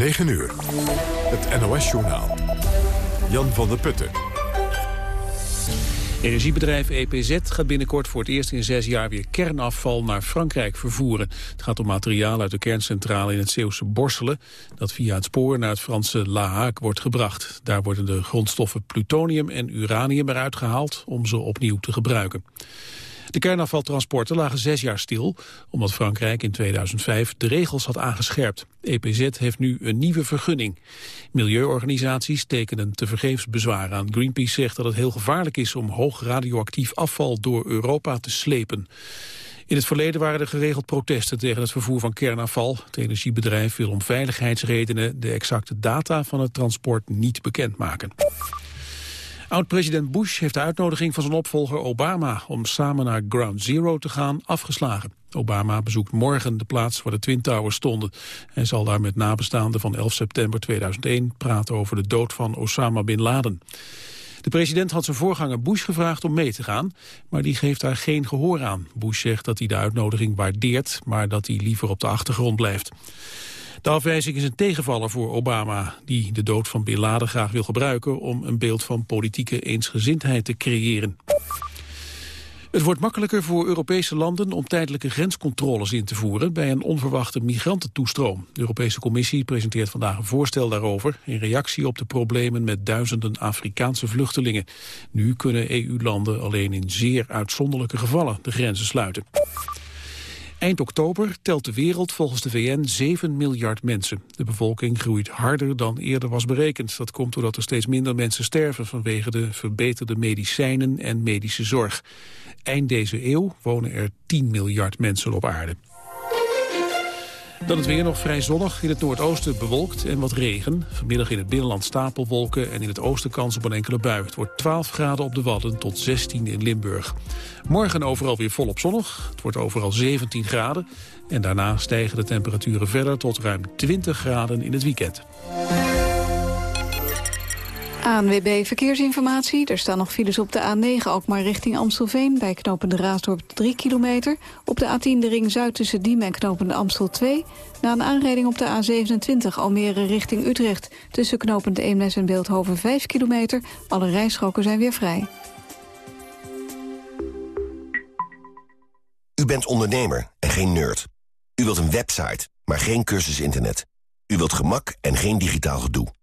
9 uur. Het NOS-journaal. Jan van der Putten. Energiebedrijf EPZ gaat binnenkort voor het eerst in zes jaar weer kernafval naar Frankrijk vervoeren. Het gaat om materiaal uit de kerncentrale in het Zeeuwse Borselen, dat via het spoor naar het Franse La Hague wordt gebracht. Daar worden de grondstoffen plutonium en uranium eruit gehaald om ze opnieuw te gebruiken. De kernafvaltransporten lagen zes jaar stil, omdat Frankrijk in 2005 de regels had aangescherpt. EPZ heeft nu een nieuwe vergunning. Milieuorganisaties tekenen tevergeefs bezwaar aan. Greenpeace zegt dat het heel gevaarlijk is om hoog radioactief afval door Europa te slepen. In het verleden waren er geregeld protesten tegen het vervoer van kernafval. Het energiebedrijf wil om veiligheidsredenen de exacte data van het transport niet bekendmaken. Oud-president Bush heeft de uitnodiging van zijn opvolger Obama om samen naar Ground Zero te gaan afgeslagen. Obama bezoekt morgen de plaats waar de Twin Towers stonden. Hij zal daar met nabestaanden van 11 september 2001 praten over de dood van Osama Bin Laden. De president had zijn voorganger Bush gevraagd om mee te gaan, maar die geeft daar geen gehoor aan. Bush zegt dat hij de uitnodiging waardeert, maar dat hij liever op de achtergrond blijft. De afwijzing is een tegenvaller voor Obama, die de dood van Bin Laden graag wil gebruiken om een beeld van politieke eensgezindheid te creëren. Het wordt makkelijker voor Europese landen om tijdelijke grenscontroles in te voeren bij een onverwachte migrantentoestroom. De Europese Commissie presenteert vandaag een voorstel daarover in reactie op de problemen met duizenden Afrikaanse vluchtelingen. Nu kunnen EU-landen alleen in zeer uitzonderlijke gevallen de grenzen sluiten. Eind oktober telt de wereld volgens de VN 7 miljard mensen. De bevolking groeit harder dan eerder was berekend. Dat komt doordat er steeds minder mensen sterven vanwege de verbeterde medicijnen en medische zorg. Eind deze eeuw wonen er 10 miljard mensen op aarde. Dan het weer nog vrij zonnig. In het noordoosten bewolkt en wat regen. Vanmiddag in het binnenland stapelwolken en in het oosten kans op een enkele bui. Het wordt 12 graden op de Wadden tot 16 in Limburg. Morgen overal weer volop zonnig. Het wordt overal 17 graden. En daarna stijgen de temperaturen verder tot ruim 20 graden in het weekend. ANWB Verkeersinformatie. Er staan nog files op de A9, ook maar richting Amstelveen... bij knopende Raasdorp 3 kilometer. Op de A10 de ring Zuid tussen Diemen en knopende Amstel 2. Na een aanrijding op de A27 Almere richting Utrecht... tussen knopend Eemnes en Beeldhoven 5 kilometer. Alle rijstroken zijn weer vrij. U bent ondernemer en geen nerd. U wilt een website, maar geen cursus internet. U wilt gemak en geen digitaal gedoe.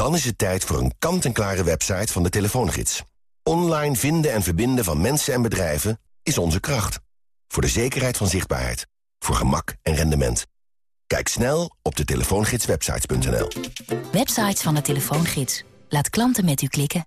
Dan is het tijd voor een kant-en-klare website van de telefoongids. Online vinden en verbinden van mensen en bedrijven is onze kracht. Voor de zekerheid van zichtbaarheid. Voor gemak en rendement. Kijk snel op de telefoongidswebsites.nl. Websites van de telefoongids. Laat klanten met u klikken.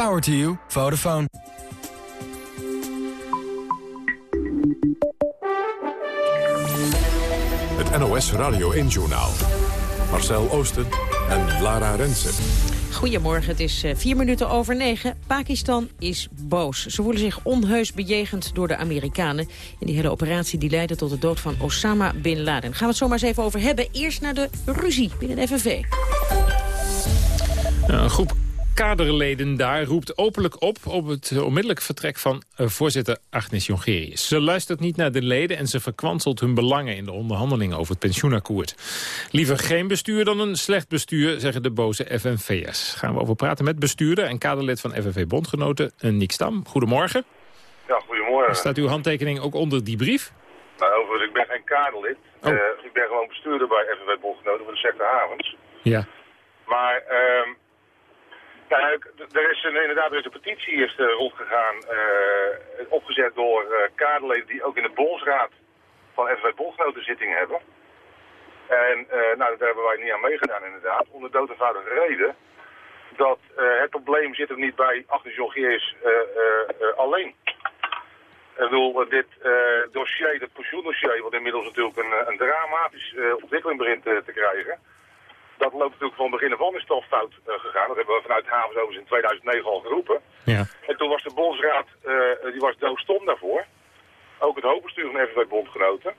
Power to you. Vodafone. Het NOS Radio 1-journaal. Marcel Oosten en Lara Rensen. Goedemorgen, het is eh, vier minuten over negen. Pakistan is boos. Ze voelen zich onheus bejegend door de Amerikanen... in die hele operatie die leidde tot de dood van Osama Bin Laden. Gaan we het zo maar eens even over hebben. Eerst naar de ruzie binnen de FNV. Een groep kaderleden daar roept openlijk op op het onmiddellijk vertrek van uh, voorzitter Agnes Jongerius. Ze luistert niet naar de leden en ze verkwanselt hun belangen in de onderhandelingen over het pensioenakkoord. Liever geen bestuur dan een slecht bestuur, zeggen de boze FNV'ers. Gaan we over praten met bestuurder en kaderlid van FNV-bondgenoten uh, Nick Stam. Goedemorgen. Ja, goedemorgen. Staat uw handtekening ook onder die brief? Nou, overigens, ik ben geen kaderlid. Oh. Uh, ik ben gewoon bestuurder bij FNV-bondgenoten van de sector havens. Ja. Maar... ehm ja, er is een, inderdaad er is een petitie is, uh, rondgegaan, uh, opgezet door uh, kaderleden die ook in de bolsraad van FNV Bondgenoten zitting hebben. En nou, daar hebben wij niet aan meegedaan inderdaad, onder dood eenvoudige reden dat het probleem zit er niet bij Agnes Jongerius alleen. Ik bedoel, dit dossier, dit pensioendossier, wat inmiddels natuurlijk een, een dramatische ontwikkeling begint te krijgen dat loopt natuurlijk van begin af aan is al fout eh, gegaan. Dat hebben we vanuit Havens in 2009 al geroepen. Ja. En toen was de bondsraad, eh, die was doodstom daarvoor. Ook het hoofdbestuur van FNV Bondgenoten.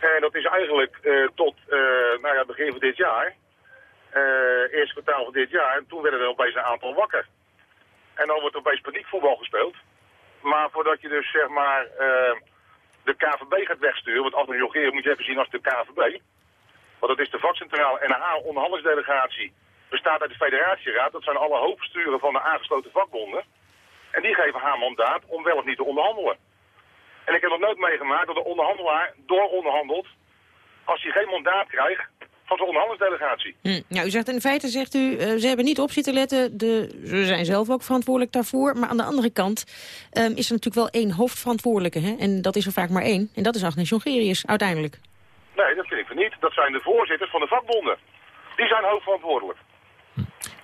En dat is eigenlijk eh, tot nou ja, begin van dit jaar, eerste kwartaal van dit jaar, en toen werden er opeens een aantal wakker. En dan wordt er opeens paniekvoetbal gespeeld. Maar voordat je dus zeg maar de KVB gaat wegsturen, want Adnan Jongeren moet je even zien als de KVB. Want dat is de vakcentrale NAH onderhandelingsdelegatie. Bestaat uit de federatieraad. Dat zijn alle hoofdbesturen van de aangesloten vakbonden. En die geven haar mandaat om wel of niet te onderhandelen. En ik heb nog nooit meegemaakt dat een onderhandelaar dooronderhandelt als hij geen mandaat krijgt van zijn onderhandelingsdelegatie. Hm. Nou, u zegt in feite, zegt u, eh, ze hebben niet op zitten letten. De, ze zijn zelf ook verantwoordelijk daarvoor. Maar aan de andere kant ehm, is er natuurlijk wel één hoofdverantwoordelijke. Hè? En dat is er vaak maar één. En dat is Agnes Jongerius, uiteindelijk. Nee, dat vind ik van niet. Dat zijn de voorzitters van de vakbonden. Die zijn hoofdverantwoordelijk.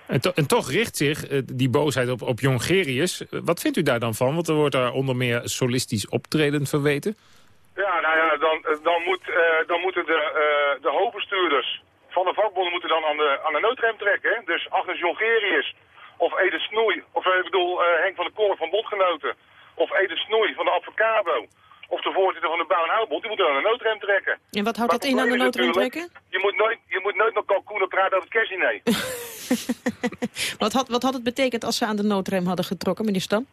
En, to- en toch richt zich eh, die boosheid op, op Jongerius. Wat vindt u daar dan van? Want er wordt daar onder meer solistisch optreden verweten. Ja, nou ja, dan, eh, dan, moet, eh, dan moeten de, eh, de hoofdbestuurders van de vakbonden moeten dan aan de, aan de noodrem trekken. Hè? Dus Agnes Jongerius of Edith Snoei, of ik bedoel Henk van der Kolk van Bondgenoten, of Edith Snoei van de Advocabo, of de voorzitter van de Bouw- en Houtbond, die moeten aan de noodrem trekken. En wat houdt Maar dat in aan de noodrem trekken? Je moet nooit, je moet nooit met kalkoenen praten over het kerstdiner. Wat had, wat had het betekend als ze aan de noodrem hadden getrokken, meneer Stam?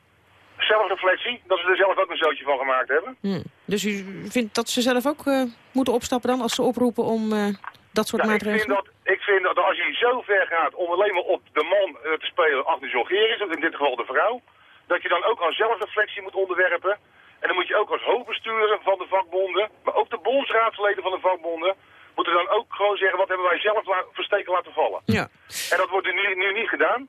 Zelfreflectie, dat ze er zelf ook een zootje van gemaakt hebben. Hm. Dus u vindt dat ze zelf ook eh, moeten opstappen dan als ze oproepen om eh, dat soort Ja, ik maatregelen? vind, dat, ik vind dat als je zo ver gaat om alleen maar op de man eh, te spelen, Agnes Jongerius, in dit geval de vrouw, dat je dan ook aan zelfreflectie moet onderwerpen. En dan moet je ook als hoofdbestuurder van de vakbonden, maar ook de bondsraadsleden van de vakbonden, moeten dan ook gewoon zeggen wat hebben wij zelf la versteken laten vallen. Ja. En dat wordt nu, nu niet gedaan.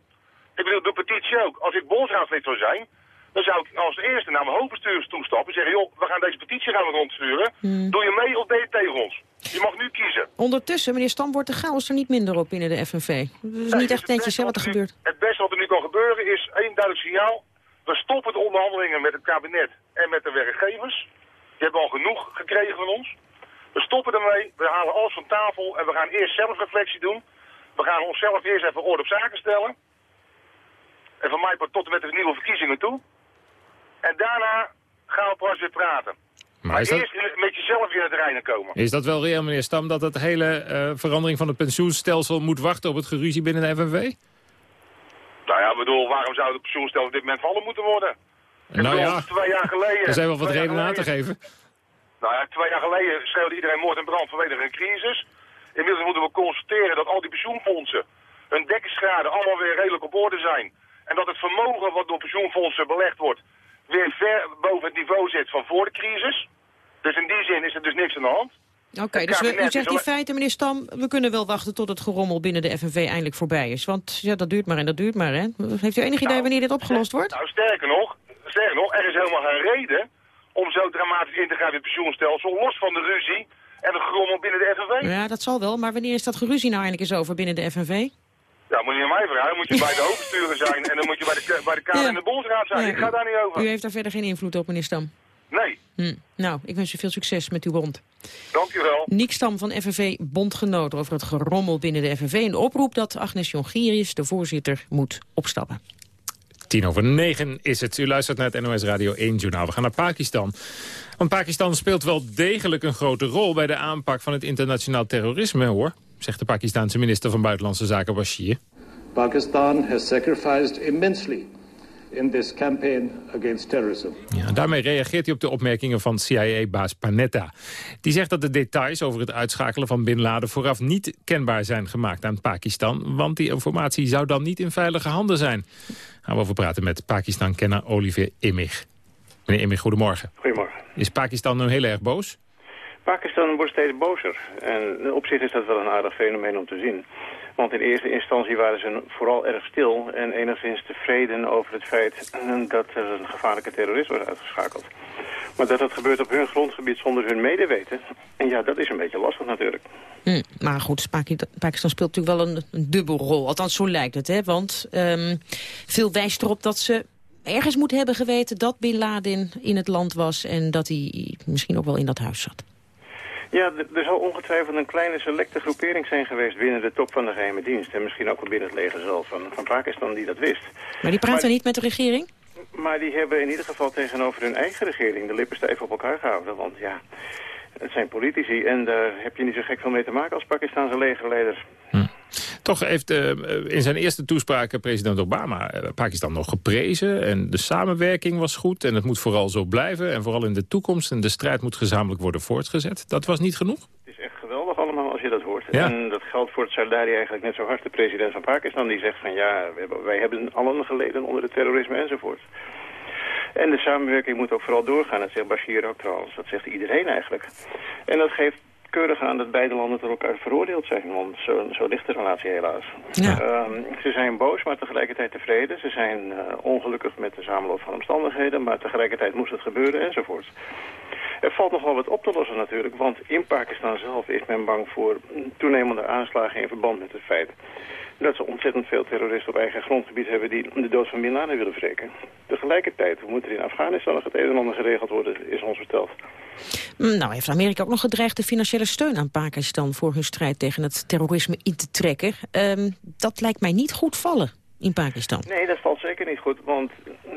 Ik bedoel, de petitie ook. Als ik bondsraadslid zou zijn, dan zou ik als eerste naar mijn hoofdbestuurders toestappen en zeggen, joh, we gaan deze petitie gaan we rondsturen. Doe je mee of ben je tegen ons? Je mag nu kiezen. Ondertussen, meneer Stam, wordt de chaos er niet minder op binnen de FNV. Dat is Nee, niet echt netjes hè, wat er gebeurt. Het beste wat er nu kan gebeuren is één duidelijk signaal. We stoppen de onderhandelingen met het kabinet en met de werkgevers. Die hebben al genoeg gekregen van ons. We stoppen ermee, we halen alles van tafel en we gaan eerst zelfreflectie doen. We gaan onszelf eerst even orde op zaken stellen. En van mij tot en met de nieuwe verkiezingen toe. En daarna gaan we pas weer praten. Maar dat, Eerst met jezelf in het reinen komen. is dat wel reëel, meneer Stam, dat het hele eh, verandering van het pensioenstelsel moet wachten op het geruzie binnen de FNV? Nou ja, ik bedoel, waarom zou het pensioenstelsel op dit moment vallen moeten worden? Ik Nou bedoel, ja, twee jaar geleden... er zijn wel wat redenen aan te geven. Nou ja, twee jaar geleden schreeuwde iedereen moord en brand vanwege een crisis. Inmiddels moeten we constateren dat al die pensioenfondsen, hun dekkingsgraden allemaal weer redelijk op orde zijn. En dat het vermogen wat door pensioenfondsen belegd wordt, weer ver boven het niveau zit van voor de crisis. Dus in die zin is er dus niks aan de hand. Oké, dus we, u zegt in feite, meneer Stam, we kunnen wel wachten tot het gerommel binnen de FNV eindelijk voorbij is. Want ja, dat duurt maar en dat duurt maar, hè? Heeft u enig idee Nou, wanneer dit opgelost wordt? Nou, sterker nog, sterker nog, er is helemaal geen reden om zo dramatisch in te gaan in het pensioenstelsel, los van de ruzie en het gerommel binnen de FNV. Ja, dat zal wel. Maar wanneer is dat geruzie nou eindelijk eens over binnen de FNV? Ja, moet je aan mij vragen. Dan moet je bij de hoofdbesturen zijn en dan moet je bij de, bij de Kamer Ja. en de Bondsraad zijn. Ja, Ik ga daar niet over. U heeft daar verder geen invloed op, meneer Stam. Nee, Hm. Nou, ik wens u veel succes met uw bond. dankjewel. Niek Stam van FNV Bondgenoot over het gerommel binnen de FNV... en de oproep dat Agnes Jongerius, de voorzitter, moet opstappen. Tien over negen is het. U luistert naar het NOS Radio 1 journaal. We gaan naar Pakistan. Want Pakistan speelt wel degelijk een grote rol... bij de aanpak van het internationaal terrorisme, hoor. Zegt de Pakistanse minister van Buitenlandse Zaken Bashir. Pakistan has sacrificed immensely in this campaign against terrorism. Ja, daarmee reageert hij op de opmerkingen van CIA-baas Panetta. Die zegt dat de details over het uitschakelen van Bin Laden... vooraf niet kenbaar zijn gemaakt aan Pakistan... want die informatie zou dan niet in veilige handen zijn. Gaan we over praten met Pakistan-kenner Olivier Immig. Meneer Immig, goedemorgen. Goedemorgen. Is Pakistan nu heel erg boos? Pakistan wordt steeds bozer. En op zich is dat wel een aardig fenomeen om te zien. Want in eerste instantie waren ze vooral erg stil en enigszins tevreden over het feit dat er een gevaarlijke terrorist was uitgeschakeld. Maar dat dat gebeurt op hun grondgebied zonder hun medeweten, en ja, dat is een beetje lastig natuurlijk. Hm, maar goed, Paki- Pakistan speelt natuurlijk wel een, een dubbelrol. Althans, zo lijkt het. Hè? Want ehm, veel wijst erop dat ze ergens moeten hebben geweten... dat Bin Laden in het land was en dat hij misschien ook wel in dat huis zat. Ja, er zal ongetwijfeld een kleine selecte groepering zijn geweest binnen de top van de geheime dienst. En misschien ook wel binnen het leger zelf van, van Pakistan die dat wist. Maar die praten niet met de regering? Maar die hebben in ieder geval tegenover hun eigen regering de lippen stijf op elkaar gehouden. Want ja, het zijn politici en daar heb je niet zo gek veel mee te maken als Pakistanse legerleider. Hm. Toch heeft uh, in zijn eerste toespraak president Obama uh, Pakistan nog geprezen. En de samenwerking was goed en het moet vooral zo blijven. En vooral in de toekomst. En de strijd moet gezamenlijk worden voortgezet. Dat was niet genoeg? Het is echt geweldig allemaal als je dat hoort. Ja. En dat geldt voor het Sardari eigenlijk net zo hard. De president van Pakistan die zegt van ja, wij hebben allen geleden onder het terrorisme enzovoort. En de samenwerking moet ook vooral doorgaan. Dat zegt Bashir ook trouwens. Dat zegt iedereen eigenlijk. En dat geeft keurig aan dat beide landen door elkaar veroordeeld zijn. Want zo, zo ligt de relatie helaas. Ja. Um, ze zijn boos, maar tegelijkertijd tevreden. Ze zijn uh, ongelukkig met de samenloop van omstandigheden. Maar tegelijkertijd moest het gebeuren enzovoort. Er valt nog wel wat op te lossen natuurlijk. Want in Pakistan zelf is men bang voor toenemende aanslagen in verband met het feit dat ze ontzettend veel terroristen op eigen grondgebied hebben die de dood van Bin Laden willen wreken. Tegelijkertijd moet er in Afghanistan nog het een en ander geregeld worden, is ons verteld. Mm, nou heeft Amerika ook nog gedreigd de financiële steun aan Pakistan voor hun strijd tegen het terrorisme in te trekken. Um, dat lijkt mij niet goed vallen in Pakistan. Nee, dat valt zeker niet goed, want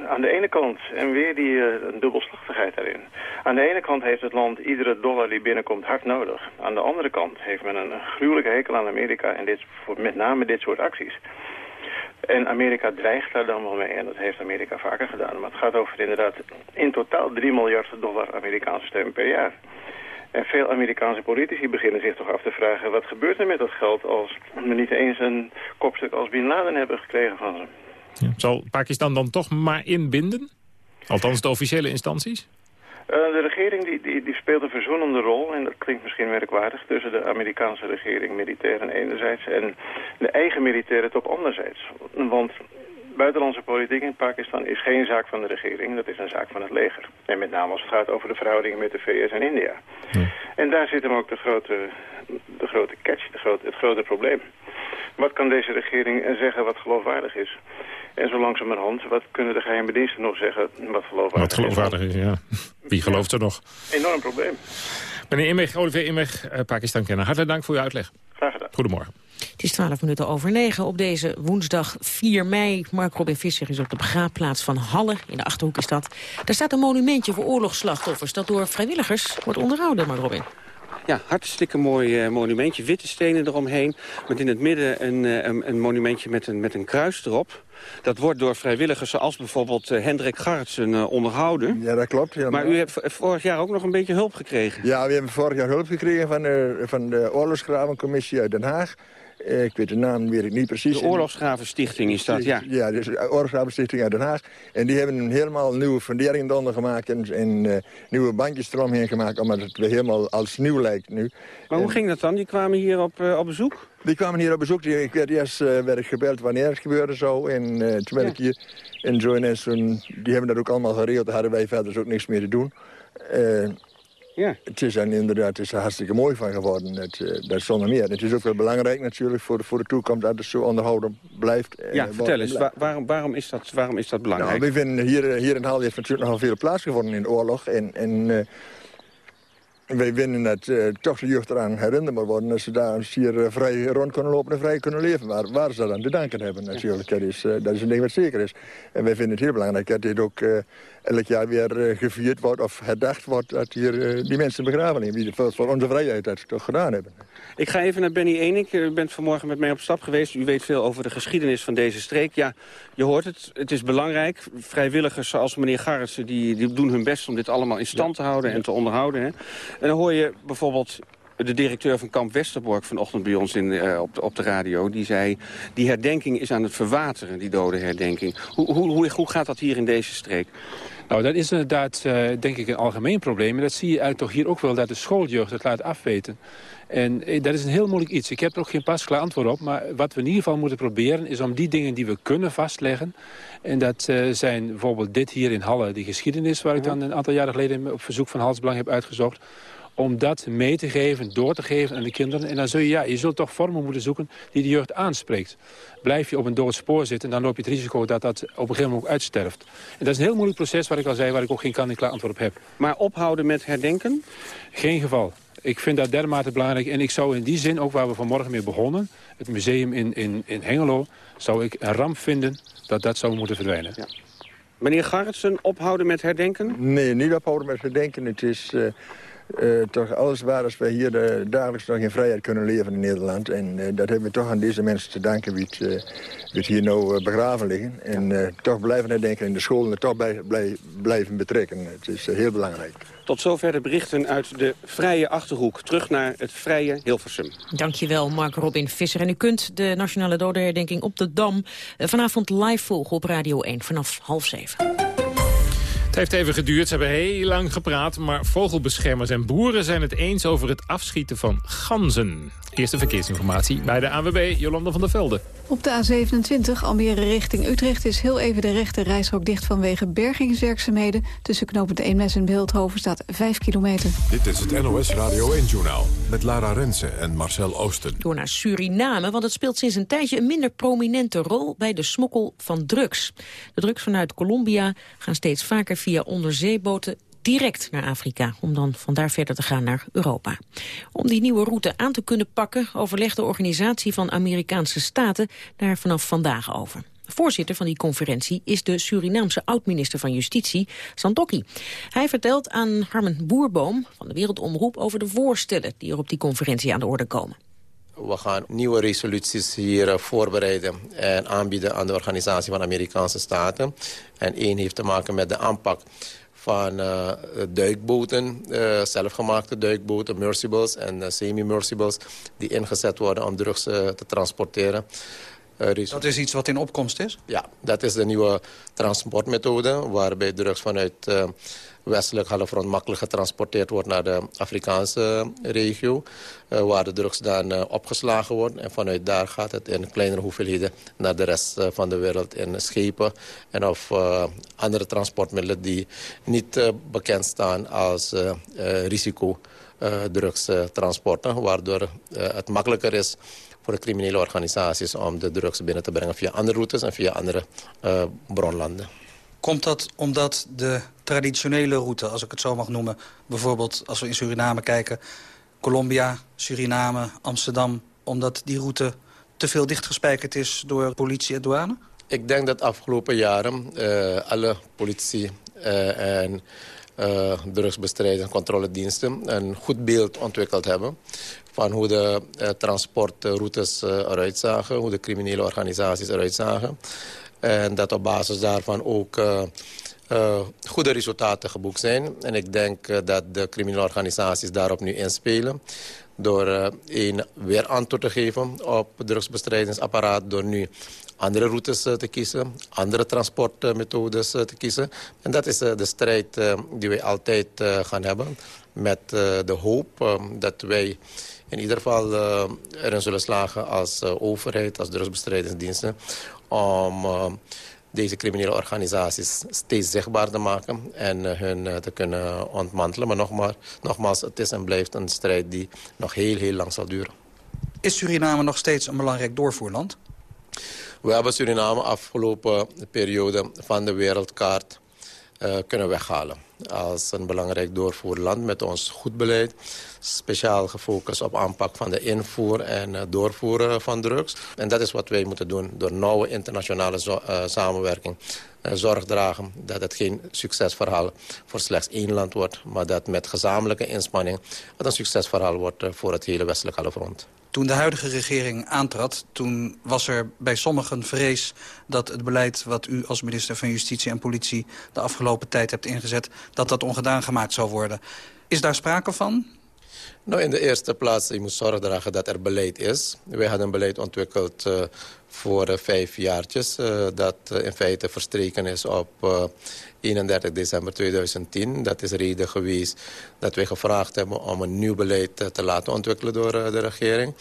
aan de ene kant, en weer die uh, dubbelslachtigheid daarin. Aan de ene kant heeft het land iedere dollar die binnenkomt hard nodig. Aan de andere kant heeft men een gruwelijke hekel aan Amerika en dit, voor met name dit soort acties. En Amerika dreigt daar dan wel mee en dat heeft Amerika vaker gedaan. Maar het gaat over inderdaad in totaal 3 miljard dollar Amerikaanse steun per jaar. En veel Amerikaanse politici beginnen zich toch af te vragen... wat gebeurt er met dat geld als we niet eens een kopstuk als Bin Laden hebben gekregen van ze? Ja. Zal Pakistan dan toch maar inbinden? Althans de officiële instanties? Uh, de regering die, die, die, speelt een verzoenende rol, en dat klinkt misschien merkwaardig, tussen de Amerikaanse regering, militairen enerzijds, en de eigen militaire top anderzijds. Want buitenlandse politiek in Pakistan is geen zaak van de regering, dat is een zaak van het leger. En met name als het gaat over de verhoudingen met de VS en India. Ja. En daar zit hem ook de grote, de grote catch, de grote, het grote probleem. Wat kan deze regering zeggen wat geloofwaardig is? En zo langzamerhand, wat kunnen de geheime diensten nog zeggen wat geloofwaardig, wat geloofwaardig is? ja. Wie gelooft er nog? Enorm probleem. Meneer Immig, Olivier Immig, uh, Pakistan-kenner. Hartelijk dank voor uw uitleg. Graag gedaan. Goedemorgen. Het is 12 minuten over 9 op deze woensdag 4 mei. Mark Robin Visser is op de begraafplaats van Halle, in de Achterhoek is dat. Daar staat een monumentje voor oorlogsslachtoffers... dat door vrijwilligers wordt onderhouden, Mark Robin. Ja, hartstikke mooi uh, monumentje. Witte stenen eromheen. Met in het midden een, uh, een, een, monumentje met een, met een kruis erop. Dat wordt door vrijwilligers zoals bijvoorbeeld uh, Hendrik Gartsen onderhouden. Ja, dat klopt. Ja, maar u hebt vorig jaar ook nog een beetje hulp gekregen. Ja, we hebben vorig jaar hulp gekregen van, van de Oorlogsgravencommissie uit Den Haag. Eh, ik weet de naam weet ik niet precies. De Oorlogsgravenstichting is dat, ja. Ja, dus de Oorlogsgravenstichting uit Den Haag. En die hebben een helemaal nieuwe fundering eronder gemaakt... en, en uh, nieuwe bandjes eromheen gemaakt... omdat het weer helemaal als nieuw lijkt nu. Maar hoe ging dat dan? Die kwamen hier op, uh, op bezoek? Die kwamen hier op bezoek. Ik werd eerst uh, werd ik gebeld wanneer het gebeurde zo. En toen werd ik hier en zo en die hebben dat ook allemaal geregeld. Daar hadden wij verder ook niks meer te doen. Ja. Het is er inderdaad het is er hartstikke mooi van geworden, het, uh, dat zonder meer. Het is ook wel belangrijk natuurlijk voor de, voor de toekomst dat het zo onderhouden blijft. Ja, uh, vertel eens, Wa waarom, waarom, is dat, waarom is dat belangrijk? Nou, we vinden hier, hier in Haal heeft natuurlijk nogal veel plaatsgevonden in de oorlog. En, en wij vinden dat uh, toch de jeugd eraan moet worden... dat ze daar hier uh, vrij rond kunnen lopen en vrij kunnen leven. Waar, waar ze dat aan te danken hebben natuurlijk. Dat, is, uh, dat is een ding wat zeker is. En wij vinden het heel belangrijk dat dit ook elk jaar weer gevierd wordt... of herdacht wordt dat hier die mensen begraven liggen... die het voor, voor onze vrijheid dat toch gedaan hebben. Ik ga even naar Benny Enik. U bent vanmorgen met mij op stap geweest. U weet veel over de geschiedenis van deze streek. Ja, je hoort het. Het is belangrijk. Vrijwilligers zoals meneer Garretsen... Die, die doen hun best om dit allemaal in stand te houden en te onderhouden. Hè. En dan hoor je bijvoorbeeld de directeur van kamp Westerbork vanochtend bij ons in, uh, op, de, op de radio. Die zei, die herdenking is aan het verwateren, die dode herdenking. Hoe, hoe, hoe, gaat dat hier in deze streek? Nou, dat is inderdaad, uh, denk ik, een algemeen probleem. En dat zie je toch hier ook wel, dat de schooljeugd het laat afweten. En eh, dat is een heel moeilijk iets. Ik heb er ook geen pasklaar antwoord op. Maar wat we in ieder geval moeten proberen... is om die dingen die we kunnen vastleggen... en dat uh, zijn bijvoorbeeld dit hier in Halle, die geschiedenis... waar ik dan een aantal jaren geleden op verzoek van Halsbelang heb uitgezocht om dat mee te geven, door te geven aan de kinderen. En dan zul je, ja, je zult toch vormen moeten zoeken die de jeugd aanspreekt. Blijf je op een dood spoor zitten, dan loop je het risico dat dat op een gegeven moment ook uitsterft. En dat is een heel moeilijk proces, wat ik al zei, waar ik ook geen kan-en-klaar antwoord op heb. Maar ophouden met herdenken? Geen geval. Ik vind dat dermate belangrijk. En ik zou in die zin, ook waar we vanmorgen mee begonnen... het museum in, in, in Hengelo, zou ik een ramp vinden dat dat zou moeten verdwijnen. Ja. Meneer Garretsen, ophouden met herdenken? Nee, niet ophouden met herdenken. Het is uh, toch alles waar als wij hier uh, dagelijks nog in vrijheid kunnen leven in Nederland. En uh, dat hebben we toch aan deze mensen te danken wie het, wie hier nou begraven liggen. En toch blijven herdenken in de scholen en toch bij, blij, blijven betrekken. Het is heel belangrijk. Tot zover de berichten uit de vrije Achterhoek. Terug naar het vrije Hilversum. Dankjewel, Mark Robin Visser. En u kunt de Nationale Dodenherdenking op de Dam vanavond live volgen op Radio 1 vanaf half zeven. Het heeft even geduurd, ze hebben heel lang gepraat... maar vogelbeschermers en boeren zijn het eens over het afschieten van ganzen. Eerste verkeersinformatie bij de ANWB, Jolanda van der Velde. Op de A27 Almere richting Utrecht is heel even de rechte reishok dicht vanwege bergingswerkzaamheden. Tussen knopend Eemnes en Beeldhoven staat 5 kilometer. Dit is het NOS Radio 1-journaal met Lara Rensen en Marcel Oosten. Door naar Suriname, want het speelt sinds een tijdje een minder prominente rol bij de smokkel van drugs. De drugs vanuit Colombia gaan steeds vaker via onderzeeboten direct naar Afrika, om dan vandaar verder te gaan naar Europa. Om die nieuwe route aan te kunnen pakken, overlegt de Organisatie van Amerikaanse Staten daar vanaf vandaag over. Voorzitter van die conferentie is de Surinaamse oud-minister van Justitie, Sandokki. Hij vertelt aan Harmen Boerboom van de Wereldomroep over de voorstellen die er op die conferentie aan de orde komen. We gaan nieuwe resoluties hier eh, voorbereiden en aanbieden aan de Organisatie van Amerikaanse Staten. En één heeft te maken met de aanpak van uh, duikboten, uh, zelfgemaakte duikboten, mercibles en uh, semi-mercibles... die ingezet worden om drugs te transporteren. dat is iets wat in opkomst is? Ja, dat is de nieuwe transportmethode... waarbij drugs vanuit westelijk halfrond makkelijk getransporteerd wordt naar de Afrikaanse regio. Uh, waar de drugs dan uh, opgeslagen worden. En vanuit daar gaat het in kleinere hoeveelheden naar de rest uh, van de wereld in schepen. En of andere transportmiddelen die niet bekend staan als risico drugstransporten. waardoor het makkelijker is voor de criminele organisaties om de drugs binnen te brengen via andere routes en via andere bronlanden. Komt dat omdat de traditionele route, als ik het zo mag noemen... bijvoorbeeld als we in Suriname kijken... Colombia, Suriname, Amsterdam... omdat die route te veel dichtgespijkerd is door politie en douane? Ik denk dat afgelopen jaren uh, alle politie uh, en uh, drugsbestrijding en controlediensten... een goed beeld ontwikkeld hebben van hoe de transportroutes eruit zagen... hoe de criminele organisaties eruit zagen. En dat op basis daarvan ook uh, uh, goede resultaten geboekt zijn. En ik denk uh, dat de criminele organisaties daarop nu inspelen. Door een weer antwoord te geven op het drugsbestrijdingsapparaat. Door nu andere routes te kiezen, andere transportmethodes te kiezen. En dat is de strijd die wij altijd gaan hebben. Met de hoop dat wij in ieder geval erin zullen slagen als overheid, als drugsbestrijdingsdiensten om uh, deze criminele organisaties steeds zichtbaar te maken en uh, hun uh, te kunnen ontmantelen. Maar nogmaals, nogmaals, het is en blijft een strijd die nog heel, heel lang zal duren. Is Suriname nog steeds een belangrijk doorvoerland? We hebben Suriname afgelopen periode van de wereldkaart kunnen weghalen. Als een belangrijk doorvoerland met ons goed beleid speciaal gefocust op aanpak van de invoer en uh, doorvoeren van drugs. En dat is wat wij moeten doen door nauwe internationale uh, samenwerking. Uh, zorg dragen dat het geen succesverhaal voor slechts één land wordt... maar dat met gezamenlijke inspanning het een succesverhaal wordt voor het hele westelijke halfrond. Toen de huidige regering aantrad, toen was er bij sommigen vrees... dat het beleid wat u als minister van Justitie en Politie de afgelopen tijd hebt ingezet... dat dat ongedaan gemaakt zou worden. Is daar sprake van? Nou, in de eerste plaats, je moet zorgen dragen dat er beleid is. Wij hadden een beleid ontwikkeld uh, voor uh, vijf jaartjes... Uh, dat in feite verstreken is op 31 december 2010. Dat is reden geweest dat wij gevraagd hebben om een nieuw beleid te laten ontwikkelen door de regering.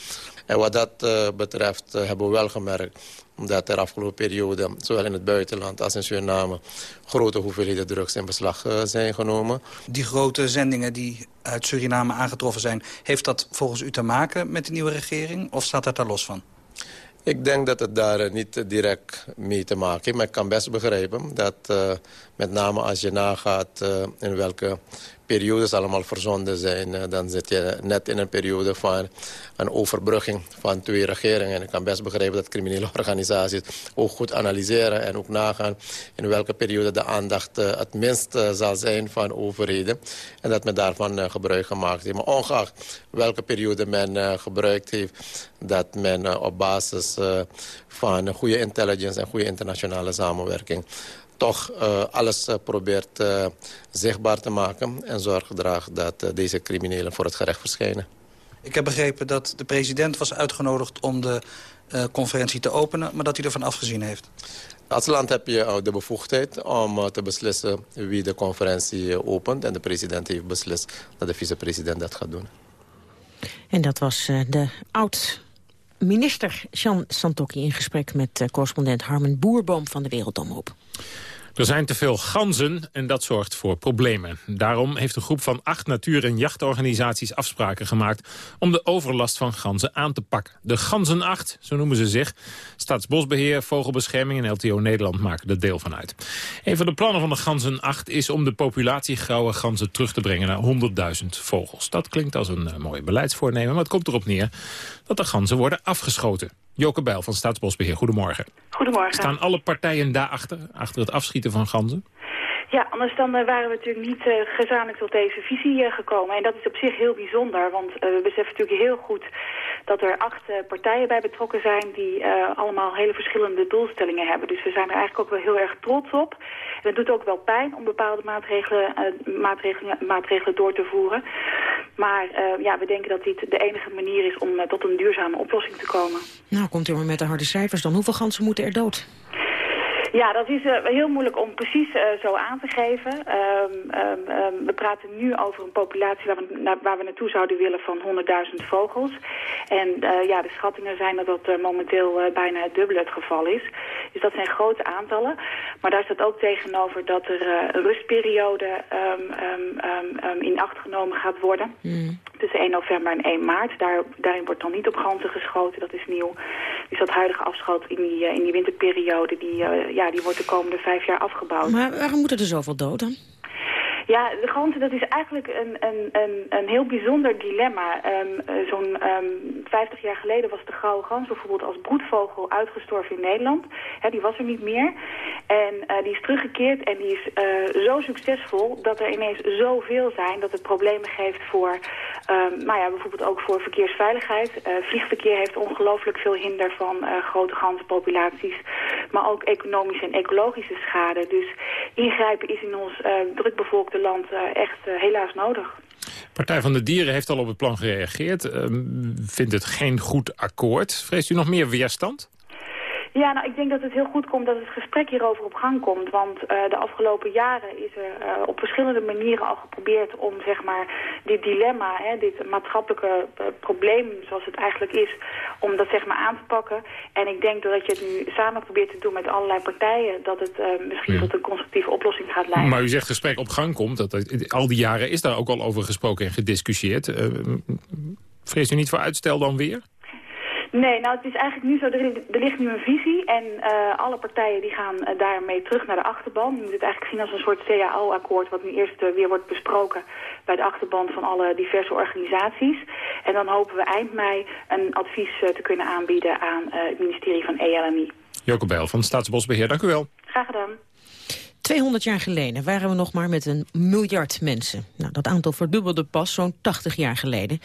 En wat dat betreft hebben we wel gemerkt dat er afgelopen periode, zowel in het buitenland als in Suriname, grote hoeveelheden drugs in beslag zijn genomen. Die grote zendingen die uit Suriname aangetroffen zijn, heeft dat volgens u te maken met de nieuwe regering of staat dat daar los van? Ik denk dat het daar niet direct mee te maken heeft. Maar ik kan best begrijpen dat uh, met name als je nagaat uh, in welke periodes allemaal verzonden zijn... Uh, dan zit je net in een periode van een overbrugging van twee regeringen. En ik kan best begrijpen dat criminele organisaties ook goed analyseren... en ook nagaan in welke periode de aandacht het minst zal zijn van overheden. En dat men daarvan gebruik gemaakt heeft. Maar ongeacht welke periode men gebruikt heeft... dat men op basis van goede intelligence en goede internationale samenwerking toch uh, alles uh, probeert uh, zichtbaar te maken... en zorg draagt dat deze criminelen voor het gerecht verschijnen. Ik heb begrepen dat de president was uitgenodigd om de conferentie te openen... maar dat hij ervan afgezien heeft. Als land heb je de bevoegdheid om te beslissen wie de conferentie opent. En de president heeft beslist dat de vicepresident dat gaat doen. En dat was de oud minister Jean Santokki in gesprek met correspondent Harmen Boerboom van de Wereldomroep. Er zijn te veel ganzen en dat zorgt voor problemen. Daarom heeft een groep van acht natuur- en jachtorganisaties afspraken gemaakt... om de overlast van ganzen aan te pakken. De Ganzenacht, zo noemen ze zich. Staatsbosbeheer, Vogelbescherming en LTO Nederland maken er deel van uit. Een van de plannen van de Ganzenacht is om de populatie grauwe ganzen terug te brengen naar 100.000 vogels. Dat klinkt als een uh, mooi beleidsvoornemen, maar het komt erop neer dat de ganzen worden afgeschoten. Joke Bijl van Staatsbosbeheer, goedemorgen. Goedemorgen. Staan alle partijen daarachter, achter het afschieten van ganzen? Ja, anders dan uh, waren we natuurlijk niet uh, gezamenlijk tot deze visie uh, gekomen. En dat is op zich heel bijzonder, want we beseffen natuurlijk heel goed dat er acht partijen bij betrokken zijn die allemaal hele verschillende doelstellingen hebben. Dus we zijn er eigenlijk ook wel heel erg trots op. En het doet ook wel pijn om bepaalde maatregelen, maatregelen, maatregelen door te voeren. Maar ja, we denken dat dit de enige manier is om tot een duurzame oplossing te komen. Nou, komt u maar met de harde cijfers dan. Hoeveel ganzen moeten er dood? Ja, dat is uh, heel moeilijk om precies uh, zo aan te geven. Um, um, we praten nu over een populatie waar we, na, waar we naartoe zouden willen van 100.000 vogels. En uh, ja, de schattingen zijn dat dat momenteel bijna het dubbele het geval is. Dus dat zijn grote aantallen. Maar daar staat ook tegenover dat er een rustperiode in acht genomen gaat worden. Mm. Tussen 1 november en 1 maart. Daar, daarin wordt dan niet op ganzen geschoten, dat is nieuw. Dus dat huidige afschot in die, in die winterperiode, die, ja, die wordt de komende vijf jaar afgebouwd. Maar waarom moeten er zoveel dood dan? Ja, de ganzen, dat is eigenlijk een, een, een, een heel bijzonder dilemma. Um, Zo'n um, ehm, 50 jaar geleden was de grauwe gans bijvoorbeeld als broedvogel uitgestorven in Nederland. die was er niet meer. En uh, die is teruggekeerd en die is uh, zo succesvol dat er ineens zoveel zijn dat het problemen geeft voor, um, nou ja, bijvoorbeeld ook voor verkeersveiligheid. Vliegverkeer heeft ongelooflijk veel hinder van grote ganzenpopulaties, maar ook economische en ecologische schade. Dus ingrijpen is in ons drukbevolkte land echt helaas nodig. Partij van de Dieren heeft al op het plan gereageerd. Uh, vindt het geen goed akkoord. Vreest u nog meer weerstand? Ja, nou, ik denk dat het heel goed komt dat het gesprek hierover op gang komt. Want uh, de afgelopen jaren is er uh, op verschillende manieren al geprobeerd om zeg maar, dit dilemma, hè, dit maatschappelijke uh, probleem zoals het eigenlijk is, om dat zeg maar, aan te pakken. En ik denk dat je het nu samen probeert te doen met allerlei partijen, dat het misschien ja. tot een constructieve oplossing gaat leiden. Maar u zegt gesprek op gang komt. Dat, al die jaren is daar ook al over gesproken en gediscussieerd. vreest u niet voor uitstel dan weer? Nee, nou het is eigenlijk nu zo, er, er ligt nu een visie en uh, alle partijen die gaan uh, daarmee terug naar de achterban. Je moet het eigenlijk zien als een soort CAO-akkoord wat nu eerst uh, weer wordt besproken bij de achterban van alle diverse organisaties. En dan hopen we eind mei een advies te kunnen aanbieden aan het ministerie van ELMI. Joke Bijl van Staatsbosbeheer, dank u wel. Graag gedaan. 200 jaar geleden waren we nog maar met een miljard mensen. Nou, dat aantal verdubbelde pas zo'n 80 jaar geleden.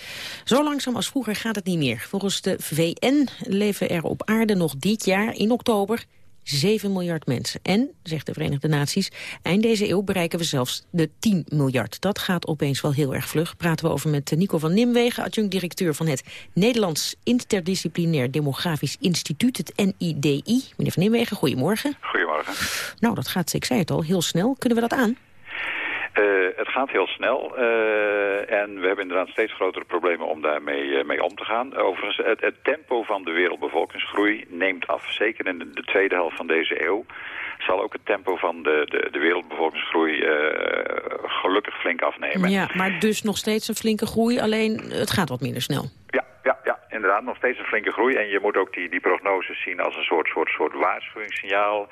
Zo langzaam als vroeger gaat het niet meer. Volgens de VN leven er op aarde nog dit jaar in oktober 7 miljard mensen. En, zegt de Verenigde Naties, eind deze eeuw bereiken we zelfs de 10 miljard. Dat gaat opeens wel heel erg vlug. Praten we over met Nico van Nimwegen, adjunct-directeur van het Nederlands Interdisciplinair Demografisch Instituut, het NIDI. Meneer van Nimwegen, goedemorgen. Goedemorgen. Nou, dat gaat, ik zei het al, heel snel. Kunnen we dat aan? Het gaat heel snel en we hebben inderdaad steeds grotere problemen om daarmee mee om te gaan. Overigens, het, het, tempo van de wereldbevolkingsgroei neemt af. Zeker in de, de tweede helft van deze eeuw zal ook het tempo van de, de, de wereldbevolkingsgroei gelukkig flink afnemen. Ja, maar dus nog steeds een flinke groei, alleen het gaat wat minder snel. Ja, inderdaad, nog steeds een flinke groei. En je moet ook die, die prognoses zien als een soort, soort, soort waarschuwingssignaal.